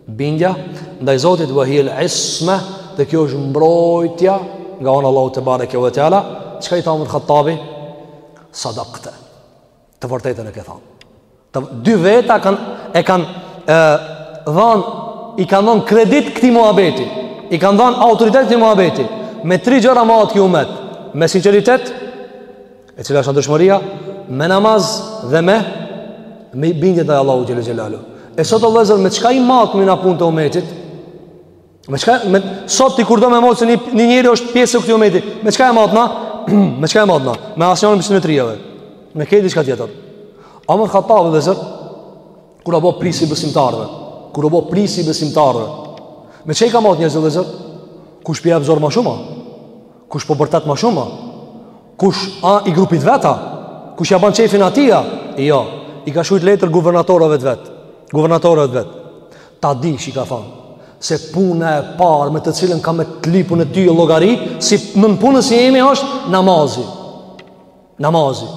Bindja ndaj Zotit wa hiya al-isma, dhe kjo është mbrojtja nga ana Allahut tebareke ve teala, çka i tha Umar Khattabi? Sadaqta. Të vërtetën e ke thënë. Dy veta kanë e kanë dhanë i kanë dhanë kredit këtij muhabeti. I kanë dhanë autoritet këtij muhabeti. Me tri gjëra matet ky umet. Me sinqeritet, E cila është natyrshmëria me namaz dhe me me bindje ndaj Allahut xhelle xhelaluhu. E sot o vëllazër me çka i matmi na punët e umetit? Me çka me sot ti kur do me msu një një njeri është pjesë e këtij umeti. Me çka e matna? me çka e matna? Me asnjë prej t'triave. Me krejt diçka tjetër. Omar Khattab o vëllazër kur u bo prijsi besimtarëve, kur u bo prijsi i besimtarëve. Me çka i ka mat njerëzit o vëllazër? Kush pi abzor më shumë? Kush po bërtet më shumë? Kush a i grupit t'vet a? Kush ja ban qefin atija? Jo, i ka shkrujt letër guvernatorëve të vet, guvernatorëve të vet. Ta dish, i ka thonë, se puna e parë me të cilën kam me të lyp unë tyje llogari, si nënpunës i jemi është namazi. Namazi.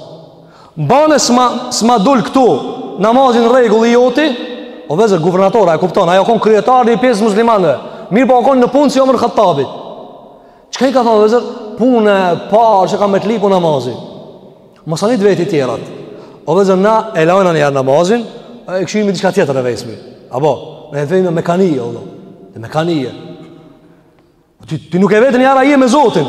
Bane s'ma, s'ma dul këtu namazi n'rregull i joti, o vllezër, guvernatora e kupton, ai o konë kryetar i një pjese t'muslimanëve, mirëpo o konë nënpunës i Omer Hattabit. Çka i ka thonë vllezër? Puna e parë që kam me të lyp unë namazin. Masanej t'veti tjerat. O vllezër, na e lajna njanë namazin, e kqyrim diçka tjetër e vesim. Apo, ne e vejmë me mekanije, o vllezër. Dhe mekanije. Ti, ti nuk e vet njeri a je me Zotin.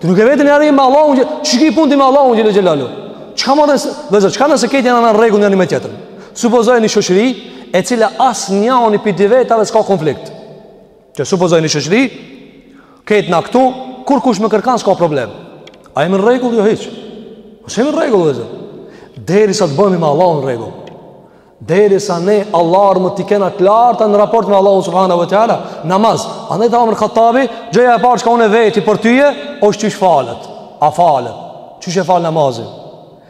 Ti nuk e vet njeri a je me Allahun xhel-le. Qysh i ki punt ti me Allahun xhel-le xhelaluhu? Çka me thënë, vllezër, çka nëse krejt janë në rregull njëni me tjetër? Supozoje një shoqëri, e cila asnjani përmjet veti, s'ka konflikt. Qe supozoje një shoqëri, krejt na këtu, kurkush me kërkan s'ka problem. A jemi në rregull, jo hiç. S'jemi në rregull, vllezër. Derisa të bëhemi me Allahun në rregull. Derisa ne alarmet t'i kena të larta në raport me Allahun subhanahu wa ta'ala, namaz. Andaj tha Omer Hattabi, gjëja e parë çka unë e veti për tyje, është qysh falet. A falet. Qysh e fal namazin.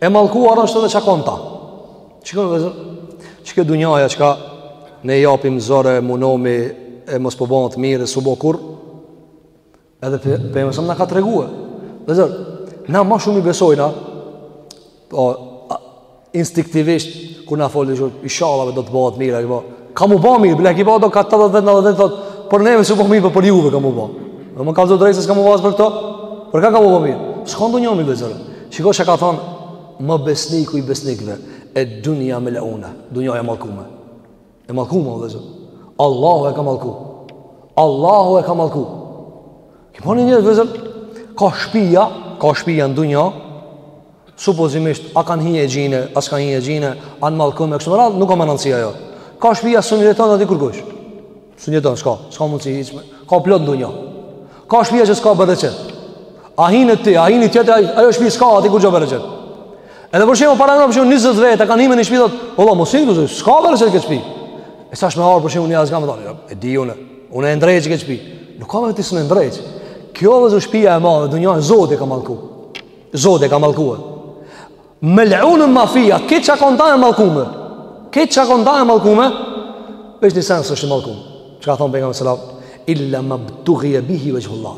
E mallkuar është edhe çka ko n'ta. Qikjo vllezër. Qikjo dunjaja çka ne japim zor e munohemi e mos po bëhet mirë s'u bo kurr. Edhe Pejgamberi alejhi selam na ka treguar. Vllezër. Na më shumë i besojna. Po instinktivisht kur na fol dikush, inshallah do të bëhet mirë apo Ka mu ba mirë, plaki ba do ka tetëdhjetë nëntëdhjetë vjet e thotë Për neve s'u ba mirë, po për juve ka mu ba Dhe me kallëzu t'drejtën s'ka mu ba as për këta Për ka ka mu ba mirë Shiko ndëgjomni vllezër Shiko çka ka thonë Më besniku i besnikëve Ed-dunja mel'une Dunja e mallkume E mallkume vllezër Allahu e ka mallku Allahu e ka mallku Ki pa një herë vllezër Ka shpia Ka shpia në dunja supozimisht a kanë hi xhinë, a s'kanë hi xhinë, a e mallkume e kështu me radhë, nuk ka me rëndësi ajo. Ka shpia s'mun jeton aty kërkush. S'mun jeton, s'ka, s'ka mundësi hiç me. Ka plot në dunja. Ka shpia që s'ka bereqet. A hin ti, a hin tjetri, ajo shpia s'ka aty kurrgjë bereqet. Edhe për shembull, paramendo për shembull, 20 vetë, kanë hi n'një shpi, thotë, o vlla, mos hin këtu, s'ka bereqet kjo shpia. E sa shme arë për shembull, një asë gamë, jo, e di unë, unë e ndreq këtë shpi. Nuk ka me të ti s'mun e ndreq. Kjo vllezër shpia e madhe, dunja e Zoti e ka mallku. Zoti e ka mallkuar. Mel'unun ma fiha, krejt çka ka n'ta e mallkuar. Krejt çka ka n'ta e mallkuar, veç një send s'është i mallkuar. Çka thon pejgamberi sallallahu alajhi wasallam, illa mabtughi bihi wajhullah.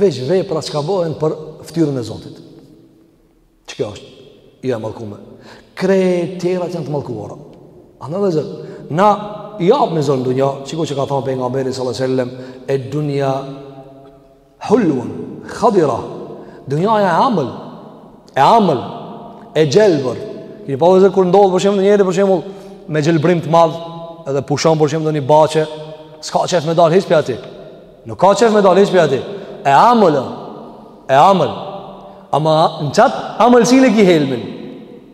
Veç veprat çka bëhen për fytyrën e Zotit. Qikjo është jo e mallkuar. Krejt tjerat janë të mallkuara. Andaj vllezër, na japim zor n'dunja, shiko çka ka thënë pejgamberi sallallahu alajhi wasallam, ed-dunja Hulwun, khadira, dunjaja e amël, e amël, e gjelbër. Kini pa vllezër kur ndodh, për shembull donjëherë, për shembull me gjelbrim të madh, edhe pushon për shembull donjë bahçe, s'ka qef me dalë hiç pi aty. Nuk ka qef me dalë hiç pi aty. E amël, e amël. Ama në qat amëlsinë e ki helmin.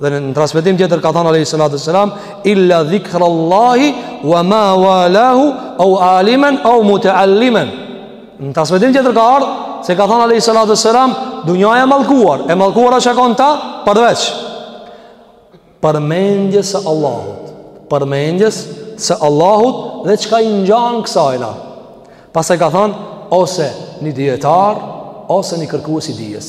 Dhe në transmetim tjetër ka thanë alejhi salatu wesselam illa dhikrallahi wa ma walahu au aliman au mutaalliman. Në transmetim tjetër ka ardhë se ka thanë alejhi salatu wesselam dunjaja e mallkuar, e mallkuar a çka ka në ta përveç përmendjes së Allahut, përmendjes së Allahut dhe çka i ngjan kësajna. Pastaj ka thanë ose një dijetar ose një kërkues i dijes.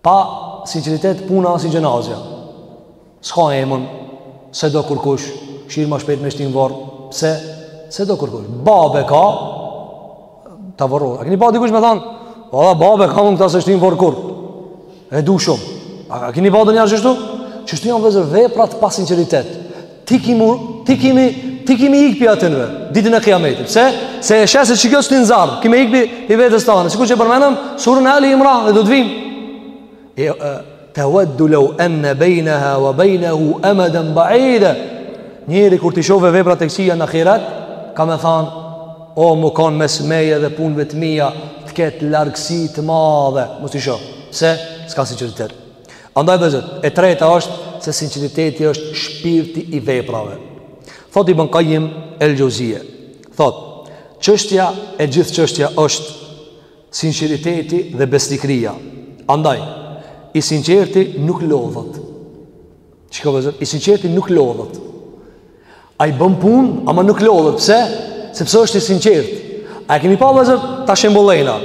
Pa sinqeritet puna si xhenazja S'ka emën S'e do kërkush Shirë ma shpejt me shti n'vorr Pse S'e do kërkush Babë e ka Ta vorro A kini pa dikush me thanë Po dhe babë e kam unë këta s'e shti n'vorr kurr E du shumë A, a kini pa donjëherë qështu Qështu janë vllezër veprat pa sinqeritet Ti ki mu, ti ki mi, ti ki me ik pi atyneve ditën e kiametit. Pse? Se e sheh se qikjo s'të nxerr, ki me ik pi vetes tane. Sikur që përmenëm, suren Ali Imran, e do të vijmë. E, e, te weddu lau enne bejneha wa bejnehu emeden baide. Njeri kur t'i shoh veprat e këqija n'ahiret, ka me thanë, o me kanë mes meje dhe punëve të mija, të ketë largësi të madhe, mos t'i shoh. Pse, s'ka sinqeritet. Andaj vllezër e treta është se sinqeriteti është shpirti i veprave. Thotë Ibn Kajim el Xhevzije. Thotë, çështja e gjithë çështja është sinqeriteti dhe besnikëria. Andaj, i sinqerti nuk lodhet. Çka vllezër, i sinqerti nuk lodhet. Ai bën punë, ama nuk lodhet. Pse? Sepse është i sinqertë. A e keni pa vllezër tash shembull dunjanë?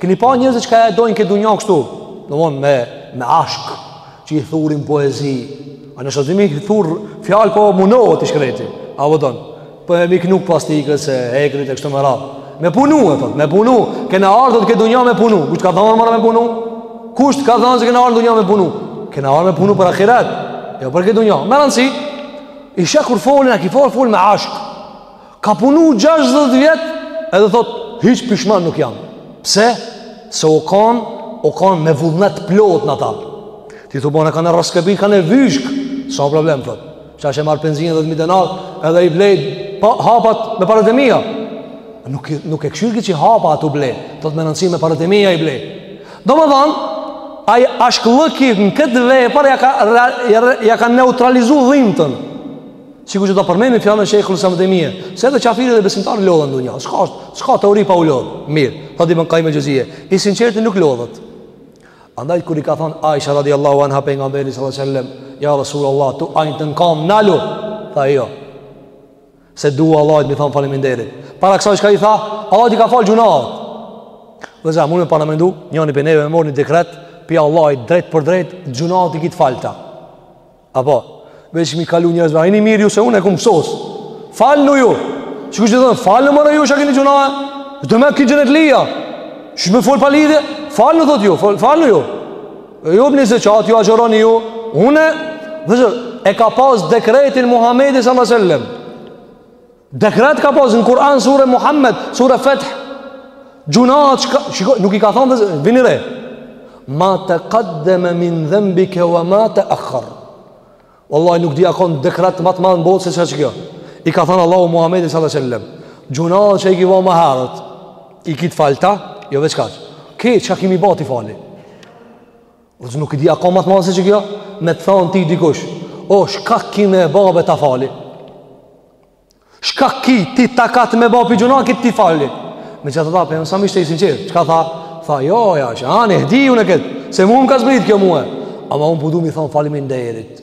Keni pa njerëz çka e dojnë këtë dunja kështu? E don, me, me ashk, që i thurin poezi. A noshta s'di me i thur fjalë po munohet i shkreti. Ama e don? Po ej mik nuk pas të ikët se e ikët e kështu me rra. Me punu e thotë, me punu. Kena ardhë n'këtë dunja me punu. Kush t'ka thanë more me punu? Kush t'ka thanë se kena ardhë n'dunja me punu? Kena ardhë me punu për ahiret. Jo për këtë dunja. Me rëndësi, i sheh kur folin, a ki folë, folin me ashk. Ka punu 60 vjet, edhe thotë, hiç pishman nuk jam. Pse? Se o kanë, o kanë me vullnet plot në ta. Ti thu bon e kanë rraskapi, kanë e vyshk. S'ka problem, thotë. Qaq e marr penzinë dhetë mijë denar Edhe i blej pa, hapat me paret e mija Nuk, nuk e kshyrke që hapa a tu ble Thotë menënësi me paret e mija i blej Domethanë ai ashkllëki në këtë vepër Ia ka, ia, ia ka neutralizu dhimëtën Si ku që të përmeni fjallën që e këllësa më të mija Se edhe qafiri dhe besimtari lodhen në dunja S'ka, s'ka teori pa u lodhë Mirë, thotë Ibn Kajjim el-Xhevzije I sinqerti nuk lodhet Andaj kur i ka thënë Aisha radiallahu anha Pejgamberit sallallahu alaihi wasallam, ja Rasul Allah, t'u ajtën kamët, nalu, tha jo. Se dua Allahit me i thanë faleminderit. Para kësaj çka i tha, Allahu t'i ka falë gjynahet. Vllezër, mund me paramendu, njëni prej neve me marr një dekret, prej Allahit drejtpërdrejt, gjynahet i ki të falta. Apo, veç me i kallzu njerëzve, a jeni mirë ju se unë e kom sos. Falnu ju. Që kështë të thënë, falnu more ju, që keni gjynahe. Do me kenë xhenetlija. Që me folë pa lidhje, falnu thot ju, falnu ju. E ju jepni zeqat ju, agjëroni ju. Une, vllezër, e ka pas dekretin Muhammedi s.a.s. Dekret ka pas në Kur'an sure Muhammed, sure Feth. Gjynahet, shiko, nuk i ka thonë dhe vini re. Ma tekaddeme min dhenbike wa ma teakhar. Vallahi nuk di a ka dekret më të madh në botë se çka kjo. I ka thonë Allahu Muhammedit sallallahu alejhi ve sellem. Gjynahet që i ki ba më herët, i ki të falta, jo veç kaq. Krejt çka ki me ba t'i fali? Hoxhë nuk e di a ka më të madhe se çka kjo? Me të thonë ty dikush, o çka ki me ba be ta fali? Çka ki ti takat me ba gjynahe t'i fali? Megjithatë, për sa më ishte i sinqertë, çka tha? Tha, jo, ja Aishe, e di unë këtë, se mu më ka zbrit kjo mu. Ama unë po du me i thonë faleminderit.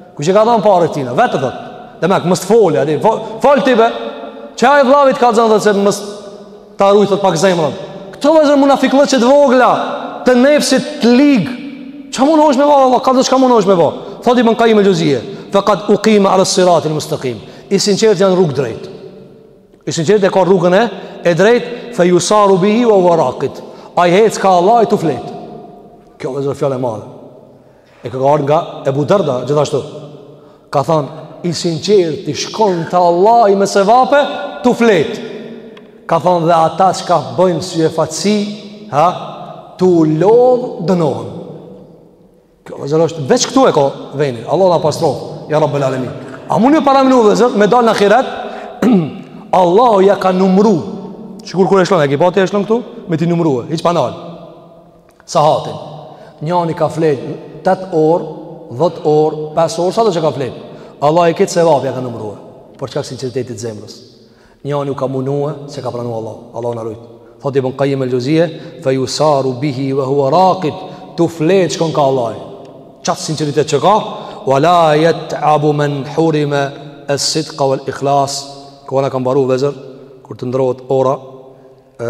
Kush e ka dhënë pare këtina? Vetë thot. Dhe më mos foli atë. Fol ti be. Qatij vllavit ka thënë se mos ta ruaj thot pak zemrën. Këto vllezër munafikllëqet e vogla të nefsit të lig. Çka mundohesh me ba, Allahu ta di çka mundohesh me ba. Thot Ibn Kajjim el-Xhevzije. Faqad uqima ala sirat al mustaqim. I sinqerti a n'rrugë drejt. I sinqerti e ka rrugën e e drejt fa yusaru bihi wa huwa raqid. Ai hec ka Allahu tu flejt. Kjo vllezër fjalë e madhe. E ka ardhur nga Ebu Darda gjithashtu. Ka thënë i sinqerti shkon te Allahu me sevape tu flejt. Ka thënë dhe ata çka bëjnë syefaqësi, ha, tu lodh dënohen. Kjo vllezër është veç këtu e ka venin. Allahu na pastroftë, ja Rabbel Alemin. A mund me paramendu vllezër me dalë në ahiret? Allahu ia ka numru. Që kur kur e shlon, e ki ba ti e shlon këtu? Me t'i numru e, hiç pa nalë. Sahatin. Njani ka fjet 8 orë, 10 orë, 5 orë, sa do që ka fjet. Allahu këtë sevap ja ka numru, për shkak sinceritetit zemrës. Njani u ka munue, s'e ka pranu Allah, Allah na rujtë. Thot Ibn Kajim el Xheuzije, fe jusaru bihi ve hua rakid, tu fjet shkon ka Allah. Qatë sinceritet që ka, wa la jet'abu men hurime es sidka vel ikhlas, kur na ka mbaru vezër, kur të ndrrohet ora, e,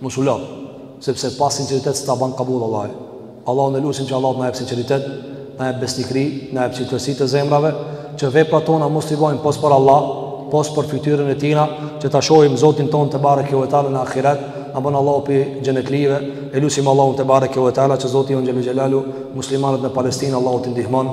Mos u lodh, sepse pa sinqeritet s'ta ban kabull Allahi. Allahun e lusim që Allahu na jep sinqeritet, na jep besnikëri, na jep çiltërsi të zemrave, që veprat tona mos t'i bëjmë pos për Allah, pos për fytyrën e tina, që ta shohim Zotin tonë tebareke ve teala në ahiret, na ban Allahu pi xhenetlijve, e lusim Allahun tebareke ve teala që Zoti jonë xhelle xhelalu muslimanët në Palestinë Allahu t'i ndihmon,